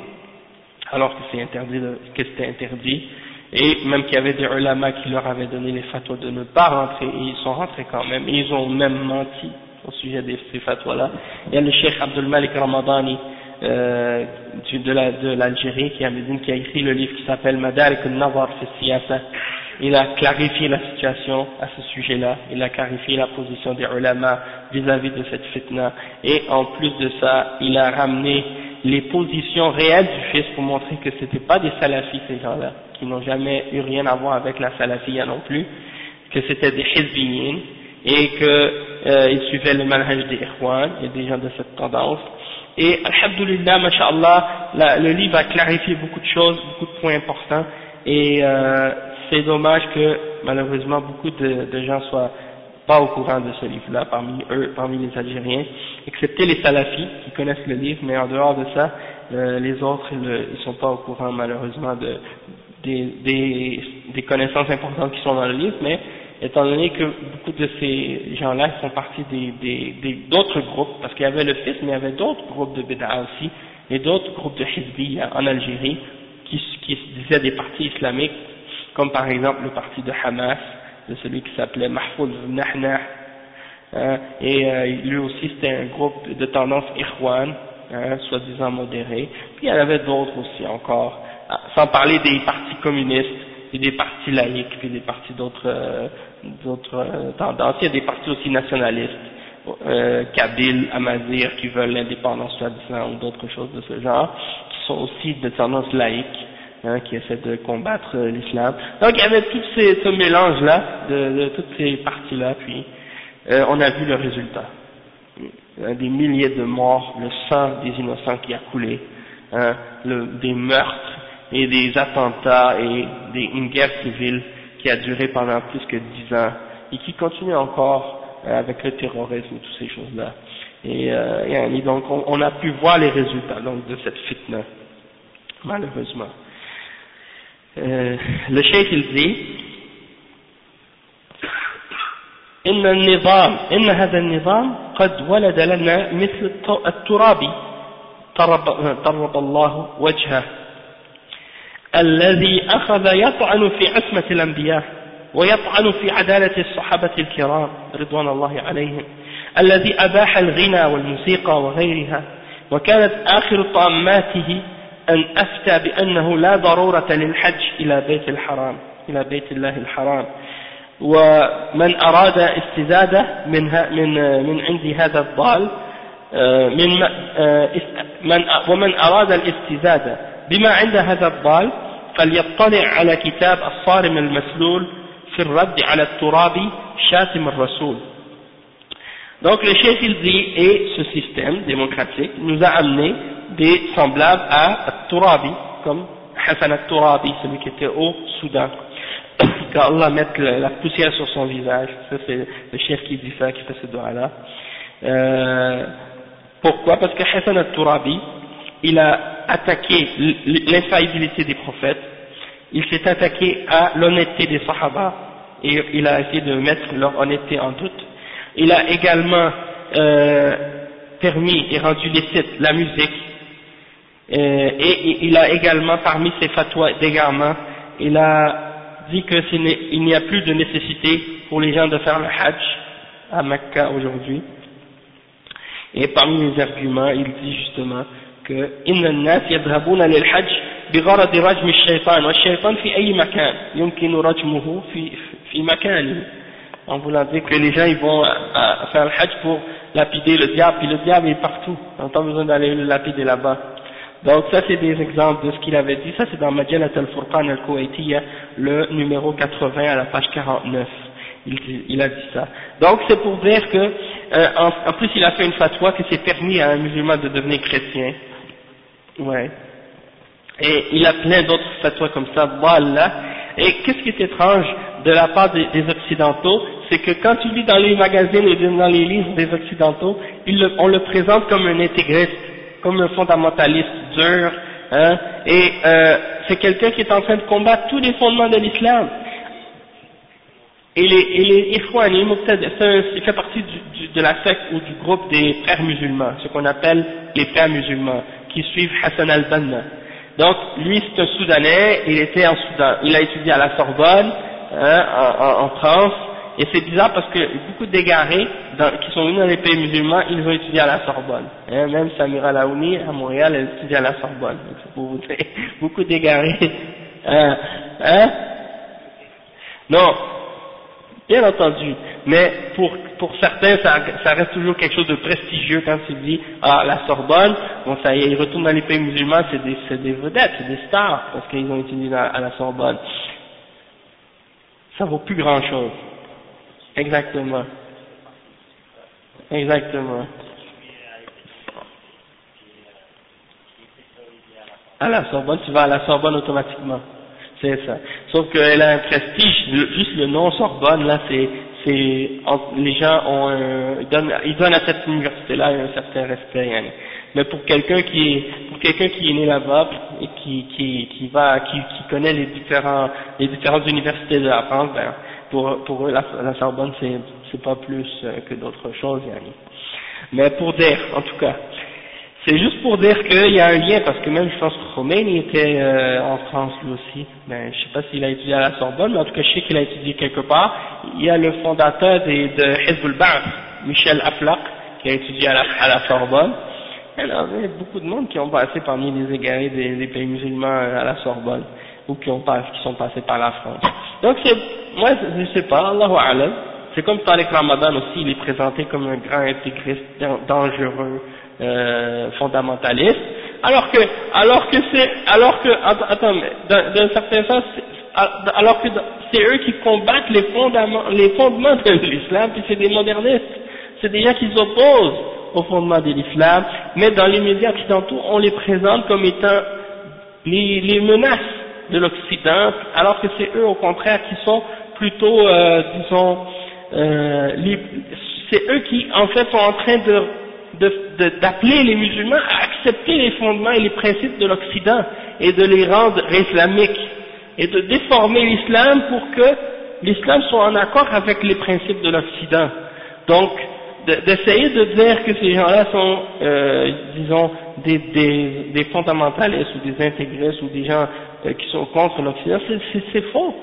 alors que c'est interdit, que c'était interdit et même qu'il y avait des ulama qui leur avaient donné les fatwas de ne pas rentrer, et ils sont rentrés quand même, et ils ont même menti au sujet de ces fatwas-là. Il y a le cheikh Abdul Malik Ramadani euh, de l'Algérie qui a, qui a écrit le livre qui s'appelle Madarik al-Nazar fi il a clarifié la situation à ce sujet-là, il a clarifié la position des ulama vis-à-vis de cette fitna, et en plus de ça, il a ramené les positions réelles du fils pour montrer que c'était pas des salafis ces gens-là, qui n'ont jamais eu rien à voir avec la salafia non plus, que c'était des hizbiyin et qu'ils euh, suivaient le manhaj des ikhwan et des gens de cette tendance. Et alhamdulillah, masha'Allah, le livre a clarifié beaucoup de choses, beaucoup de points importants et euh, c'est dommage que malheureusement beaucoup de gens soient pas au courant de ce livre-là parmi eux, parmi les Algériens, excepté les salafis qui connaissent le livre, mais en dehors de ça, euh, les autres, ils ne sont pas au courant malheureusement de, des, des, connaissances importantes qui sont dans le livre, mais étant donné que beaucoup de ces gens-là font partie des d'autres groupes, parce qu'il y avait le FIS, mais il y avait d'autres groupes de Bida aussi, et d'autres groupes de Hizbi en Algérie, qui, qui disaient des partis islamiques, comme par exemple le parti de Hamas, de celui qui s'appelait Mahfouz Nahnah, hein, et euh, lui aussi c'était un groupe de tendance Ikhwan, hein, soi-disant modéré, puis il y en avait d'autres aussi encore, ah, sans parler des partis communistes et des partis laïcs, puis des partis d'autres euh, euh, tendances. Il y a des partis aussi nationalistes, euh, Kabyle, qui veulent l'indépendance soi-disant ou d'autres choses de ce genre, qui sont aussi de tendance laïque, hein, qui essaient de combattre l'islam. Donc il y avait tout ce mélange-là, de, toutes ces parties-là, puis on a vu le résultat. Des milliers de morts, le sang des innocents qui a coulé, hein, des meurtres, et des attentats et une guerre civile qui a duré pendant plus que dix ans et qui continue encore euh, avec le terrorisme et toutes ces choses-là. Et, euh, donc on, on, a pu voir les résultats donc, de cette fitna, malheureusement. Le cheikh il dit إن النظام إن هذا النظام قد ولد لنا مثل التراب. طرب الله وجهه. الذي أخذ يطعن في عصمة الأنبياء ويطعن في عدالة الصحابة الكرام رضوان الله عليهم. الذي أباح الغنى والموسيقى وغيرها. وكانت آخر طاماته أن أفتى بأنه لا ضرورة للحج إلى بيت الحرام إلى بيت الله الحرام. ومن أراد استزادة من من من عند هذا الضال آه، من آه، من ومن أراد الاستزادة بما عند هذا الضال فليطلع على كتاب الصارم المسلول في الرد على الترابي شاتم الرسول. Donc le chef il dit, et ce système démocratique nous a amené des semblables à Turabi, comme Hassan al-Turabi, celui qui était au Soudan. Qu'Allah mette la poussière sur son visage, ça c'est le chef qui dit ça, qui fait ce doigt-là. Euh, pourquoi? Parce que Hassan al-Turabi, il a attaqué l'infaillibilité des prophètes, il s'est attaqué à l'honnêteté des Sahaba, et il a essayé de mettre leur honnêteté en doute. Il a également euh, permis et rendu licite la musique, et, il a également, parmi ses fatwas d'égarement, il a dit qu'il n'y a plus de nécessité pour les gens de faire le hajj à Mecca aujourd'hui. Et parmi les arguments, il dit justement que إن الناس يذهبون للحج بغرض رجم الشيطان والشيطان في أي مكان يمكن رجمه في في مكانه en voulant dire que les gens ils vont faire le hajj pour lapider le diable, puis le diable est partout, on n'a pas besoin d'aller le lapider là-bas. Donc ça c'est des exemples de ce qu'il avait dit, ça c'est dans Majalat al-Furqan al-Kuwaitiyya, le numéro 80 à la page 49, il, a dit ça. Donc c'est pour dire que, euh, en, plus il a fait une fatwa que c'est permis à un musulman de devenir chrétien, ouais. Et il a plein d'autres fatwas comme ça, voilà. Et qu'est-ce qui est étrange de la part des, Occidentaux, c'est que quand tu lis dans les magazines et dans les livres des Occidentaux, on le présente comme un intégriste, comme un fondamentaliste dur, hein, et euh, c'est quelqu'un qui est en train de combattre tous les fondements de l'islam. Et les, et les il fait partie de la secte ou du groupe des frères musulmans, ce qu'on appelle les frères musulmans, qui suivent Hassan al-Banna. Donc, lui, c'est un Soudanais, il était en Soudan, il a étudié à la Sorbonne, hein, en, France, et c'est bizarre parce que beaucoup d'égarés qui sont venus dans les pays musulmans, ils ont étudié à la Sorbonne. Hein, même Samira Laouni, à Montréal, elle étudie à la Sorbonne. vous beaucoup d'égarés. Hein, hein? Non, bien entendu. Mais pour, pour certains, ça, reste toujours quelque chose de prestigieux quand tu dis ah la Sorbonne. Bon, ça y est, ils retournent dans les pays musulmans, c'est des, des vedettes, c'est des stars parce qu'ils ont étudié à la Sorbonne ça vaut plus grand chose. Exactement. Exactement. À la Sorbonne, tu vas à la Sorbonne automatiquement. C'est ça. Sauf qu'elle a un prestige, juste le nom Sorbonne, là, c'est, c'est, les gens ont un, ils donnent, ils donnent à cette université-là un certain respect, Mais pour quelqu'un qui est, pour quelqu'un qui est né là-bas et qui, qui, qui va, qui, qui connaît les différents, les différentes universités de la France, ben, pour, pour eux, la, la Sorbonne, c'est, pas plus euh, que d'autres choses, Mais pour dire, en tout cas, c'est juste pour dire qu'il y a un lien, parce que même je pense que Khomeini était euh, en France lui aussi. Ben, je sais pas s'il a étudié à la Sorbonne, mais en tout cas je sais qu'il a étudié quelque part. Il y a le fondateur des, de Hezbollah, Michel Aflaq, qui a étudié à la, à la Sorbonne. Il y a beaucoup de monde qui ont passé parmi les égarés des, pays musulmans à la Sorbonne, ou qui, ont pas, qui sont passés par la France. Donc c'est, moi je sais pas, Allahu Alam, c'est comme Tariq Ramadan aussi, il est présenté comme un grand intégriste dangereux, euh, fondamentaliste, alors que, alors que c'est, alors que, attends, d'un certain sens, alors que c'est eux qui combattent les fondements, les fondements de l'islam, puis c'est des modernistes, c'est des gens qui s'opposent aux fondements de l'islam, mais dans les médias occidentaux, on les présente comme étant les, les menaces de l'Occident, alors que c'est eux au contraire qui sont plutôt, euh, disons, euh, c'est eux qui en fait sont en train de d'appeler les musulmans à accepter les fondements et les principes de l'Occident et de les rendre islamiques et de déformer l'islam pour que l'islam soit en accord avec les principes de l'Occident. Donc, d'essayer de, dire que ces gens-là sont, euh, disons, des, des, des, fondamentalistes ou des intégristes ou des gens qui sont contre l'Occident, c'est faux.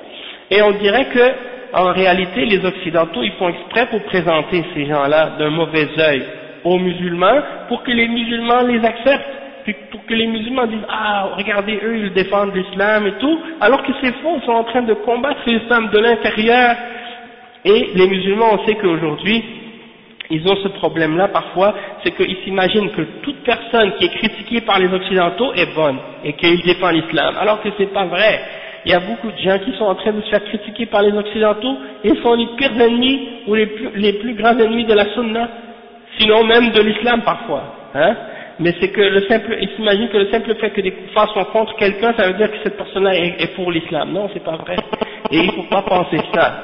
Et on dirait que en réalité les occidentaux ils font exprès pour présenter ces gens-là d'un mauvais œil aux musulmans pour que les musulmans les acceptent, puis pour que les musulmans disent ah regardez eux ils défendent l'islam et tout, alors que c'est faux, ils sont en train de combattre l'islam de l'intérieur. Et les musulmans on sait qu'aujourd'hui ils ont ce problème-là parfois, c'est qu'ils s'imaginent que toute personne qui est critiquée par les occidentaux est bonne et qu'il défend l'islam, alors que c'est pas vrai. Il y a beaucoup de gens qui sont en train de se faire critiquer par les occidentaux et sont les pires ennemis ou les plus, les plus grands ennemis de la sunna, sinon même de l'islam parfois. Hein mais c'est que le simple, ils s'imaginent que le simple fait que des kuffars sont contre quelqu'un, ça veut dire que cette personne-là est, est, pour l'islam. Non, c'est pas vrai. Et il faut pas penser ça.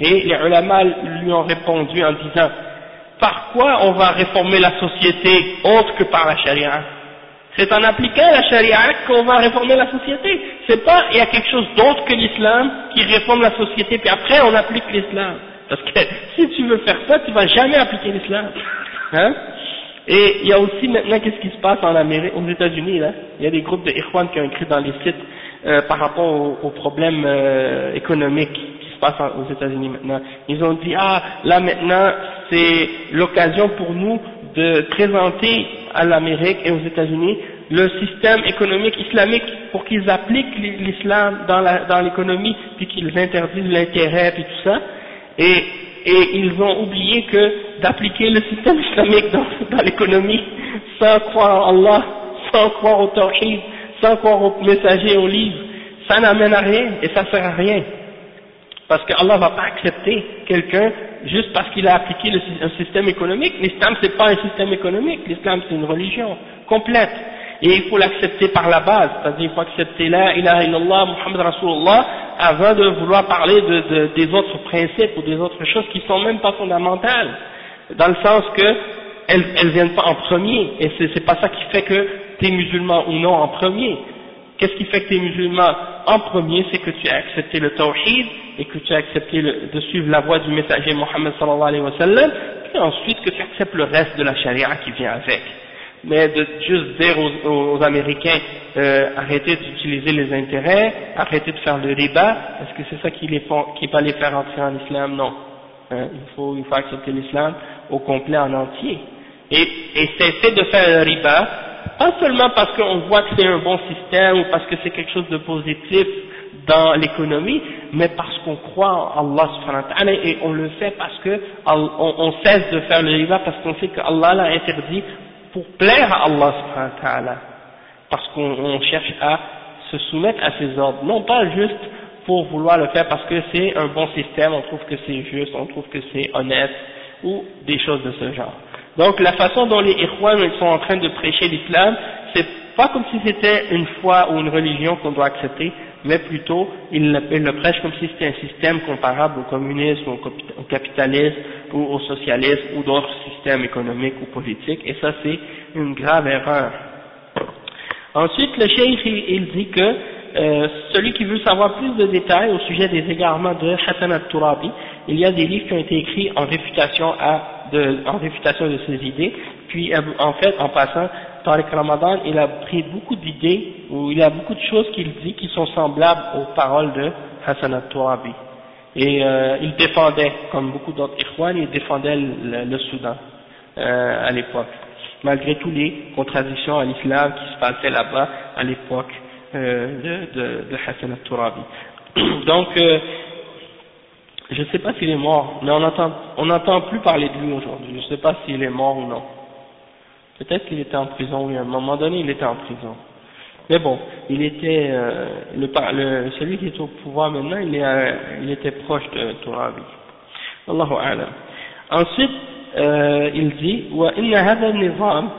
Et les ulama lui ont répondu en disant, par quoi on va réformer la société autre que par la charia? C'est en appliquant la charia qu'on va réformer la société. C'est pas, il y a quelque chose d'autre que l'islam qui réforme la société, puis après on applique l'islam. Parce que si tu veux faire ça, tu vas jamais appliquer l'islam. Hein? Et il y a aussi maintenant, qu'est-ce qui se passe en Amérique, aux États-Unis, là? Il y a des groupes de Ikhwan qui ont écrit dans les sites euh, par rapport aux, problèmes euh, économiques se passent aux États-Unis maintenant. Ils ont dit, ah, là maintenant, c'est l'occasion pour nous de présenter à l'Amérique et aux États-Unis le système économique islamique pour qu'ils appliquent l'islam dans l'économie, puis qu'ils interdisent l'intérêt, puis tout ça. Et et ils ont oublié que d'appliquer le système islamique dans, l'économie sans croire en Allah, sans croire au tawhid, sans croire au messager, au livre, ça n'amène à rien et ça sert à rien. Parce qu'Allah ne va pas accepter quelqu'un juste parce qu'il a appliqué un système économique. L'islam c'est pas un système économique, l'islam c'est une religion complète. Et il faut l'accepter par la base, c'est-à-dire il faut accepter la ilaha illallah Muhammad Rasulullah avant de vouloir parler de, de, des autres principes ou des autres choses qui sont même pas fondamentales, dans le sens que elles viennent pas en premier, et c'est pas ça qui fait que tu es musulman ou non en premier. Qu'est-ce qui fait que tu es musulman? En premier, c'est que tu as accepté le tawhid et que tu as accepté de suivre la voie du messager Mohammed sallallahu alayhi wa sallam, et ensuite que tu acceptes le reste de la charia qui vient avec mais de juste dire aux, Américains euh, arrêtez d'utiliser les intérêts, arrêtez de faire le riba, est-ce que c'est ça qui, les qui va les faire entrer en islam? Non. Hein, il, faut, il faut accepter l'islam au complet en entier. Et, et cesser de faire le riba, pas seulement parce qu'on voit que c'est un bon système ou parce que c'est quelque chose de positif dans l'économie, mais parce qu'on croit en Allah subhanahu wa ta'ala et on le fait parce que on, cesse de faire le riba parce qu'on sait que Allah l'a interdit pour plaire à Allah subhanahu wa ta'ala, parce qu'on cherche à se soumettre à ses ordres, non pas juste pour vouloir le faire parce que c'est un bon système, on trouve que c'est juste, on trouve que c'est honnête, ou des choses de ce genre. Donc la façon dont les Ikhwan sont en train de prêcher l'islam, c'est pas comme si c'était une foi ou une religion qu'on doit accepter, mais plutôt ils le, prêchent comme si c'était un système comparable au communisme, au capitalisme ou au socialisme ou d'autres systèmes économiques ou politiques, et ça c'est une grave erreur. Ensuite, le cheikh il, dit que euh, celui qui veut savoir plus de détails au sujet des égarements de Hassan al-Turabi, il y a des livres qui ont été écrits en réfutation, à, en réfutation de ces idées, puis en fait, en passant, Tariq Ramadan, il a pris beaucoup d'idées, ou il a beaucoup de choses qu'il dit qui sont semblables aux paroles de Hassan al-Turabi. Et euh, il défendait, comme beaucoup d'autres Ikhwan, il défendait le, Soudan euh, à l'époque, malgré toutes les contradictions à l'islam qui se passaient là-bas à l'époque euh, de, de, de, Hassan al-Turabi. Donc, euh, je ne sais pas s'il est mort, mais on n'entend on entend plus parler de lui aujourd'hui. Je ne sais pas s'il est mort ou non. Peut-être qu'il était en prison, oui, à un moment donné il était en prison. Mais bon, il était, euh, le, celui qui est au pouvoir maintenant, il, est, euh, il était proche de Tourabi. Allahu Alam. Ensuite, euh, il dit وإن هذا النظام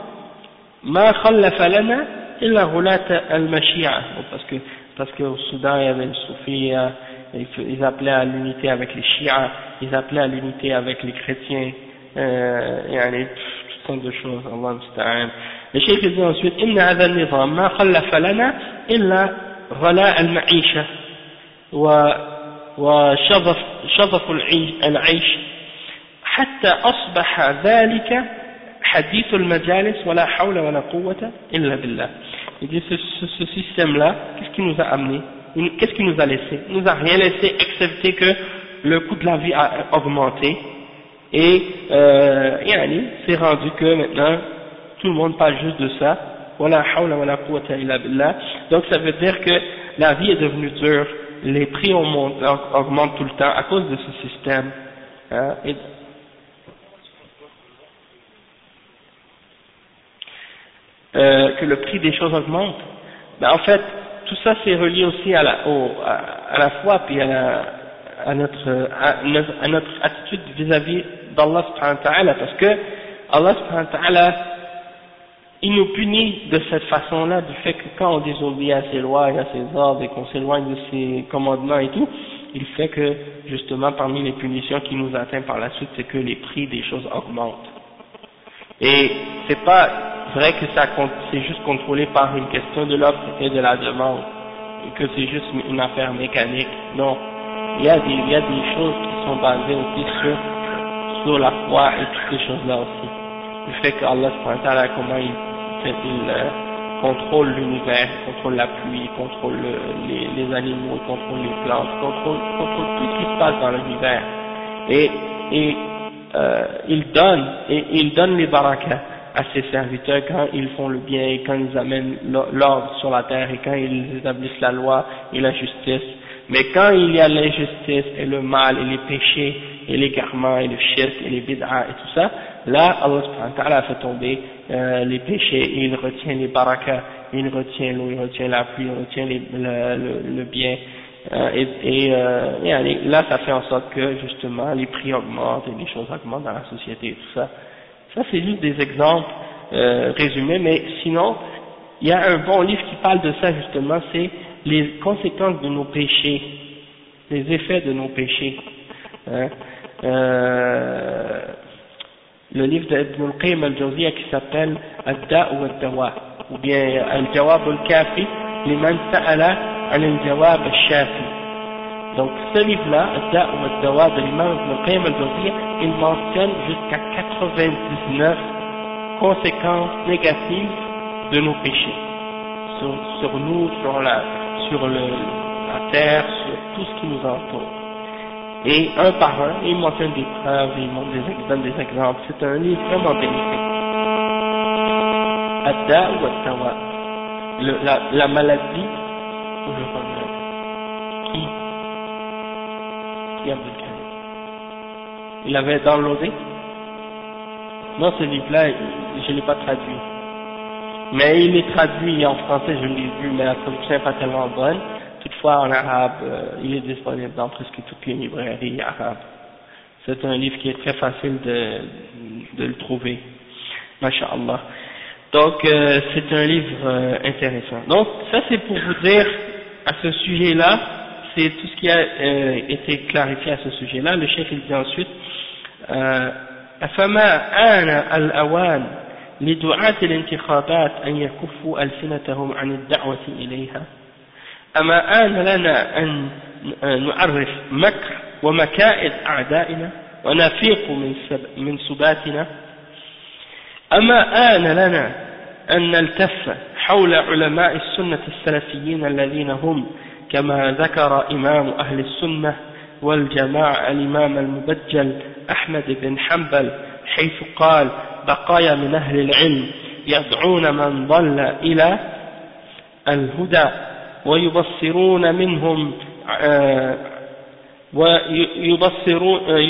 ما خلف لنا إلا غلاة المشيعة parce que parce qu'au Soudan il y avait les soufis ils appelaient à l'unité avec les chiites ils appelaient à l'unité avec les chrétiens euh, يعني toutes sortes de choses Allah المستعان le cheikh dit ensuite إن هذا النظام ما خلف لنا إلا غلاء المعيشة وشظف شظف العيش حتى أصبح ذلك حديث المجالس ولا حول ولا قوة إلا بالله il dit ce, ce, ce système là qu'est-ce qui nous a amené qu'est-ce qui nous a laissé? Il nous a rien laissé excepté que le coût de la vie a augmenté. Et euh, c'est rendu que maintenant tout le monde parle juste de ça. Donc ça veut dire que la vie est devenue dure. Les prix augmentent tout le temps à cause de ce système hein, et, Euh, que le prix des choses augmente, ben en fait, tout ça c'est relié aussi à la, au, à, la foi puis à, la, à, notre, à, notre attitude vis-à-vis d'Allah subhanahu wa ta'ala, parce que Allah subhanahu wa ta'ala, il nous punit de cette façon-là, du fait que quand on désobéit à ses lois et à ses ordres et qu'on s'éloigne de ses commandements et tout, il fait que, justement, parmi les punitions qui nous atteignent par la suite, c'est que les prix des choses augmentent. Et c'est pas vrai que ça c'est juste contrôlé par une question de l'offre et de la demande, que c'est juste une affaire mécanique. Non, il y a des, il y a des choses qui sont basées aussi sur, sur la foi et toutes ces choses-là aussi. Le fait qu'Allah comment il, il euh, contrôle l'univers, contrôle la pluie, contrôle les, les, animaux, contrôle les plantes, contrôle, contrôle tout ce qui se passe dans l'univers. Et, et euh, il donne, et il donne les barakas à ses serviteurs quand ils font le bien et quand ils amènent l'ordre sur la terre et quand ils établissent la loi et la justice. Mais quand il y a l'injustice et le mal et les péchés et l'égarement et le shirk et les bid'ah et tout ça, là Allah fait tomber euh, les péchés et il retient les barakas, il retient l'eau, il retient la pluie, il retient le, bien. Euh, et, et, euh, là ça fait en sorte que justement les prix augmentent et les choses augmentent dans la société et tout ça. Ça, c'est juste des exemples euh, résumés, mais sinon, il y a un bon livre qui parle de ça justement, c'est les conséquences de nos péchés, les effets de nos péchés. Hein. Euh, le livre d'Ibn al-Qayyim al-Jawziyya qui s'appelle Ad-Da' ou Ad-Dawa, ou bien Al-Jawab al-Kafi, liman al-Jawab al-Shafi. Donc ce livre-là, Ad-Da' ou Ad-Dawa de l'imam Ibn al-Qayyim al-Jawziyya, il mentionne jusqu'à 99 conséquences négatives de nos péchés sur, nous, sur la, sur la terre, sur tout ce qui nous entoure. Et un par un, il mentionne des preuves, il donne des exemples. C'est un livre vraiment bénéfique. Adda ou Attawa, la, la maladie, qui, qui a il l'avait downloadé Non, ce livre-là, je ne l'ai pas traduit. Mais il est traduit en français, je l'ai vu, mais la traduction n'est pas tellement bonne. Toutefois, en arabe, euh, il est disponible dans presque toutes les librairies arabes. C'est un livre qui est très facile de, de le trouver. Masha'Allah. Donc, euh, c'est un livre euh, intéressant. Donc, ça c'est pour vous dire, à ce sujet-là, c'est tout ce qui a été clarifié à ce sujet-là. Le chef il dit ensuite, أفما آن الأوان لدعاة الانتخابات أن يكفوا ألسنتهم عن الدعوة إليها أما آن لنا أن نعرف مكر ومكائد أعدائنا ونفيق من, من سباتنا أما آن لنا أن نلتف حول علماء السنة السلفيين الذين هم كما ذكر إمام أهل السنة والجماعة الإمام المبجل أحمد بن حنبل حيث قال بقايا من أهل العلم يدعون من ضل إلى الهدى ويبصرون منهم آه،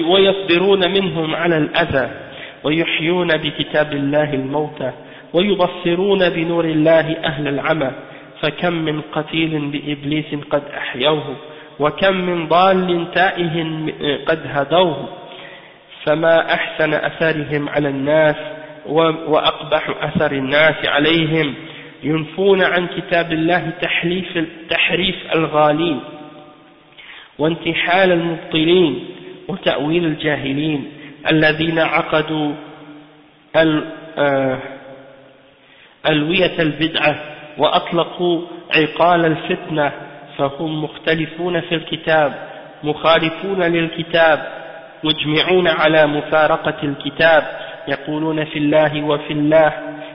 ويصبرون منهم على الأذى ويحيون بكتاب الله الموتى ويبصرون بنور الله أهل العمى فكم من قتيل بإبليس قد أحيوه وكم من ضال تائه قد هدوه. فما أحسن أثرهم على الناس وأقبح أثر الناس عليهم. ينفون عن كتاب الله تحريف, تحريف الغالين وانتحال المبطلين وتأويل الجاهلين الذين عقدوا آه، ألوية البدعة وأطلقوا عقال الفتنة فهم مختلفون في الكتاب مخالفون للكتاب مجمعون على مفارقة الكتاب يقولون في الله وفي الله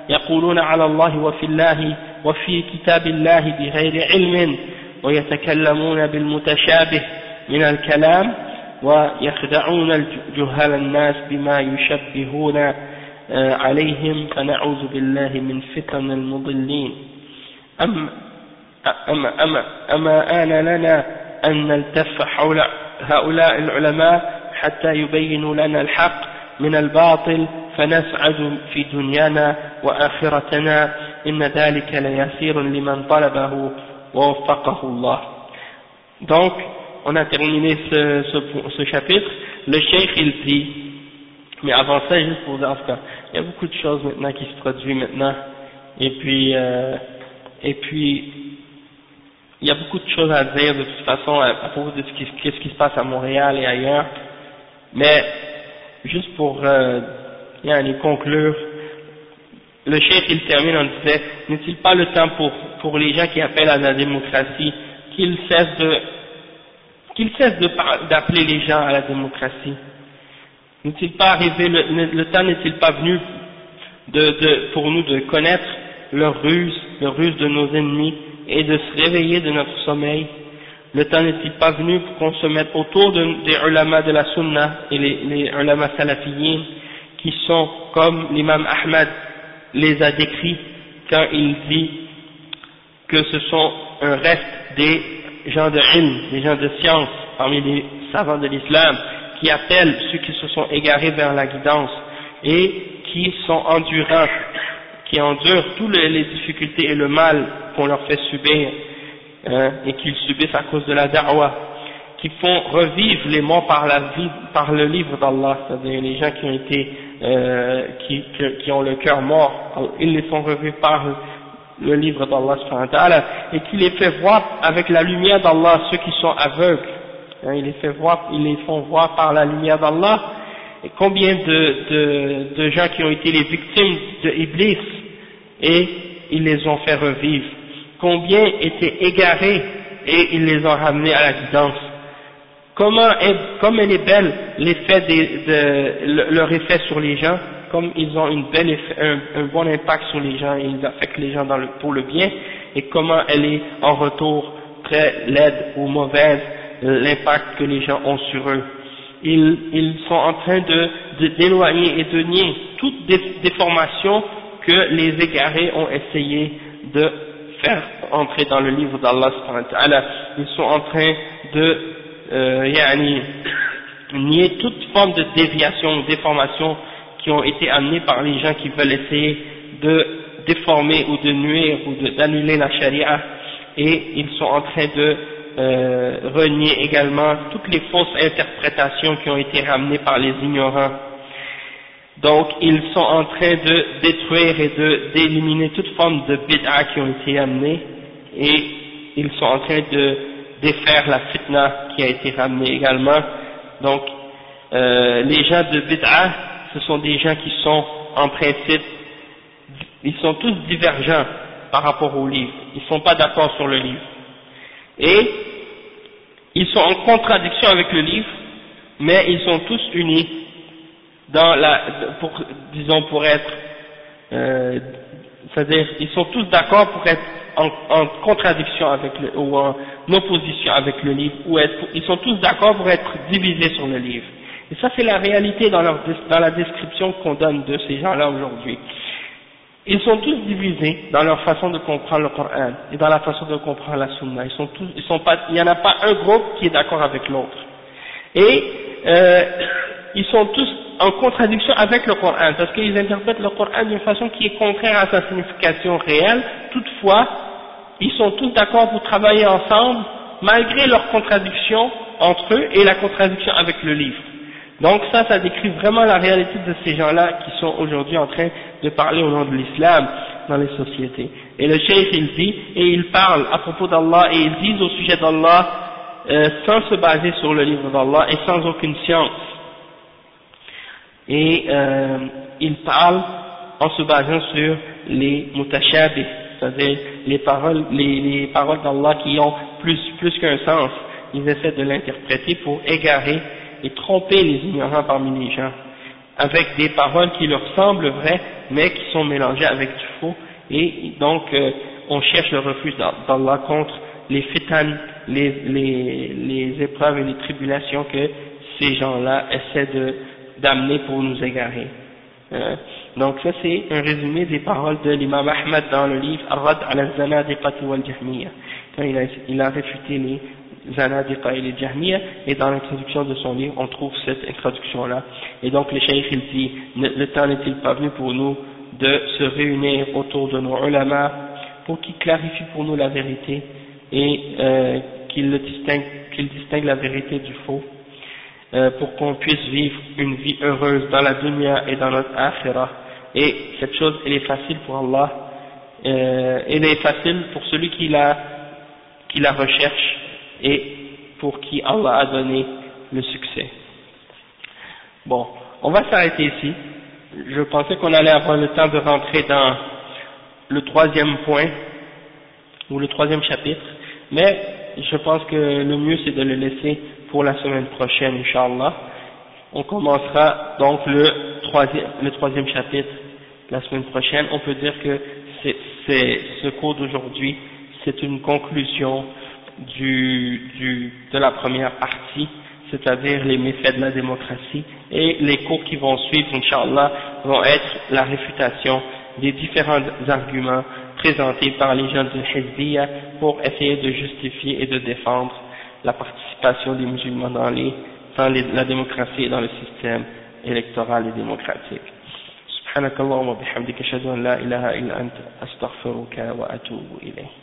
يقولون على الله وفي الله وفي كتاب الله بغير علم ويتكلمون بالمتشابه من الكلام ويخدعون جهال الناس بما يشبهون. عليهم فنعوذ بالله من فتن المضلين. أما, أما, أما, أما آن لنا أن نلتف حول هؤلاء العلماء حتى يبينوا لنا الحق من الباطل فنسعد في دنيانا وآخرتنا. إن ذلك ليسير لمن طلبه ووفقه الله. Donc on a terminé ce, ce, ce chapitre. Le cheikh il dit mais avant ça juste pour dire en cas il y a beaucoup de choses maintenant qui se produisent maintenant. Et puis euh, et puis il y a beaucoup de choses à dire de toute façon à, propos de ce qui, se passe à Montréal et ailleurs. Mais juste pour euh, conclure, le chef il termine en disant n'est-il pas le temps pour, pour les gens qui appellent à la démocratie qu'ils cessent de qu'ils cessent d'appeler les gens à la démocratie? N'est-il pas arrivé, le, temps n'est-il pas venu pour nous de connaître leur ruse, leur ruse de nos ennemis et de se réveiller de notre sommeil? Le temps n'est-il pas venu pour qu'on se mette autour de, des ulama de la sunna et les, les ulama qui sont comme l'imam Ahmad les a décrits quand il dit que ce sont un reste des gens de ilm, des gens de science parmi les savants de l'islam qui appellent ceux qui se sont égarés vers la guidance et qui sont endurants, qui endurent toutes les difficultés et le mal qu'on leur fait subir Hein, et qu'ils subissent à cause de la da'wah, qui font revivre les morts par, le livre d'Allah, c'est-à-dire les gens qui ont été, euh, qui, qui, ont le cœur mort, ils les font revivre par le livre d'Allah et qui les fait voir avec la lumière d'Allah ceux qui sont aveugles, hein, ils les fait voir, ils les font voir par la lumière d'Allah, et combien de, de, de gens qui ont été les victimes de Iblis et ils les ont fait revivre? Combien étaient égarés et ils les ont ramenés à la guidance? Comment est, comme elle est belle l'effet de, leur effet sur les gens, comme ils ont une belle un, bon impact sur les gens et ils affectent les gens dans le, pour le bien, et comment elle est en retour très laide ou mauvaise l'impact que les gens ont sur eux. Ils, ils sont en train de d'éloigner et de nier toute déformation que les égarés ont essayé de faire entrer dans le livre d'Allah ils sont en train de euh, nier toute forme de déviation ou déformation qui ont été amenées par les gens qui veulent essayer de déformer ou de nuire ou d'annuler la charia et ils sont en train de euh, renier également toutes les fausses interprétations qui ont été ramenées par les ignorants donc ils sont en train de détruire et d'éliminer toute forme de bid'a qui ont été amenées et ils sont en train de défaire la fitna qui a été ramenée également. Donc euh, les gens de bid'a, ce sont des gens qui sont en principe, ils sont tous divergents par rapport au livre, ils ne sont pas d'accord sur le livre. Et ils sont en contradiction avec le livre, mais ils sont tous unis dans la, pour, disons pour être, euh, c'est-à-dire ils sont tous d'accord pour être en, contradiction avec le, ou en opposition avec le livre, ou être, ils sont tous d'accord pour être divisés sur le livre. Et ça c'est la réalité dans la description qu'on donne de ces gens-là aujourd'hui. Ils sont tous divisés dans leur façon de comprendre le Coran et dans la façon de comprendre la Sunna. Ils sont tous, il n'y en a pas un groupe qui est d'accord avec l'autre. Et euh, ils sont tous en contradiction avec le Coran, parce qu'ils interprètent le Coran d'une façon qui est contraire à sa signification réelle, toutefois, ils sont tous d'accord pour travailler ensemble, malgré leur contradiction entre eux et la contradiction avec le livre. Donc ça, ça décrit vraiment la réalité de ces gens-là qui sont aujourd'hui en train de parler au nom de l'islam dans les sociétés. Et le cheikh il dit, et il parle à propos d'Allah, et ils disent au sujet d'Allah, euh, sans se baser sur le livre d'Allah et sans aucune science. Et euh, il parle en se basant sur les mutashabih, c'est-à-dire les paroles, les, les paroles d'Allah qui ont plus, plus qu'un sens. Ils essaient de l'interpréter pour égarer et tromper les ignorants parmi les gens, avec des paroles qui leur semblent vraies, mais qui sont mélangées avec du faux, et donc euh, on cherche le refuge d'Allah contre les fitan, les, les, épreuves et les tribulations que ces gens-là essaient d'amener pour nous égarer. Euh, donc ça c'est un résumé des paroles de l'imam Ahmad dans le livre Ar-Rad al-Zanadiqati wal-Jahmiya, quand il a, il a réfuté les Zanadiqa et les Jahmiya, et dans l'introduction de son livre, on trouve cette introduction-là. Et donc le cheikh il dit, le temps n'est-il pas venu pour nous de se réunir autour de nos ulama pour qu'ils clarifient pour nous la vérité et euh, qu'ils distinguent, la vérité du faux, euh, pour qu'on puisse vivre une vie heureuse dans la dunya et dans notre akhirah. Et cette chose, elle est facile pour Allah, euh, elle est facile pour celui qui la recherche et pour qui Allah a donné le succès. Bon, on va s'arrêter ici. Je pensais qu'on allait avoir le temps de rentrer dans le troisième point, ou le troisième chapitre, mais je pense que le mieux c'est de le laisser pour la semaine prochaine, Inch'Allah. On commencera donc le troisième, le troisième chapitre la semaine prochaine. On peut dire que c'est, ce cours d'aujourd'hui, c'est une conclusion du, du, de la première partie, c'est-à-dire les méfaits de la démocratie, et les cours qui vont suivre, Inch'Allah, vont être la réfutation des différents arguments présentés par les gens de Hezbollah pour essayer de justifier et de défendre la participation des musulmans dans, les, dans les, la démocratie et dans le système électoral et démocratique. سبحانك اللهم وبحمدك اشهد ان لا اله الا انت استغفرك واتوب اليك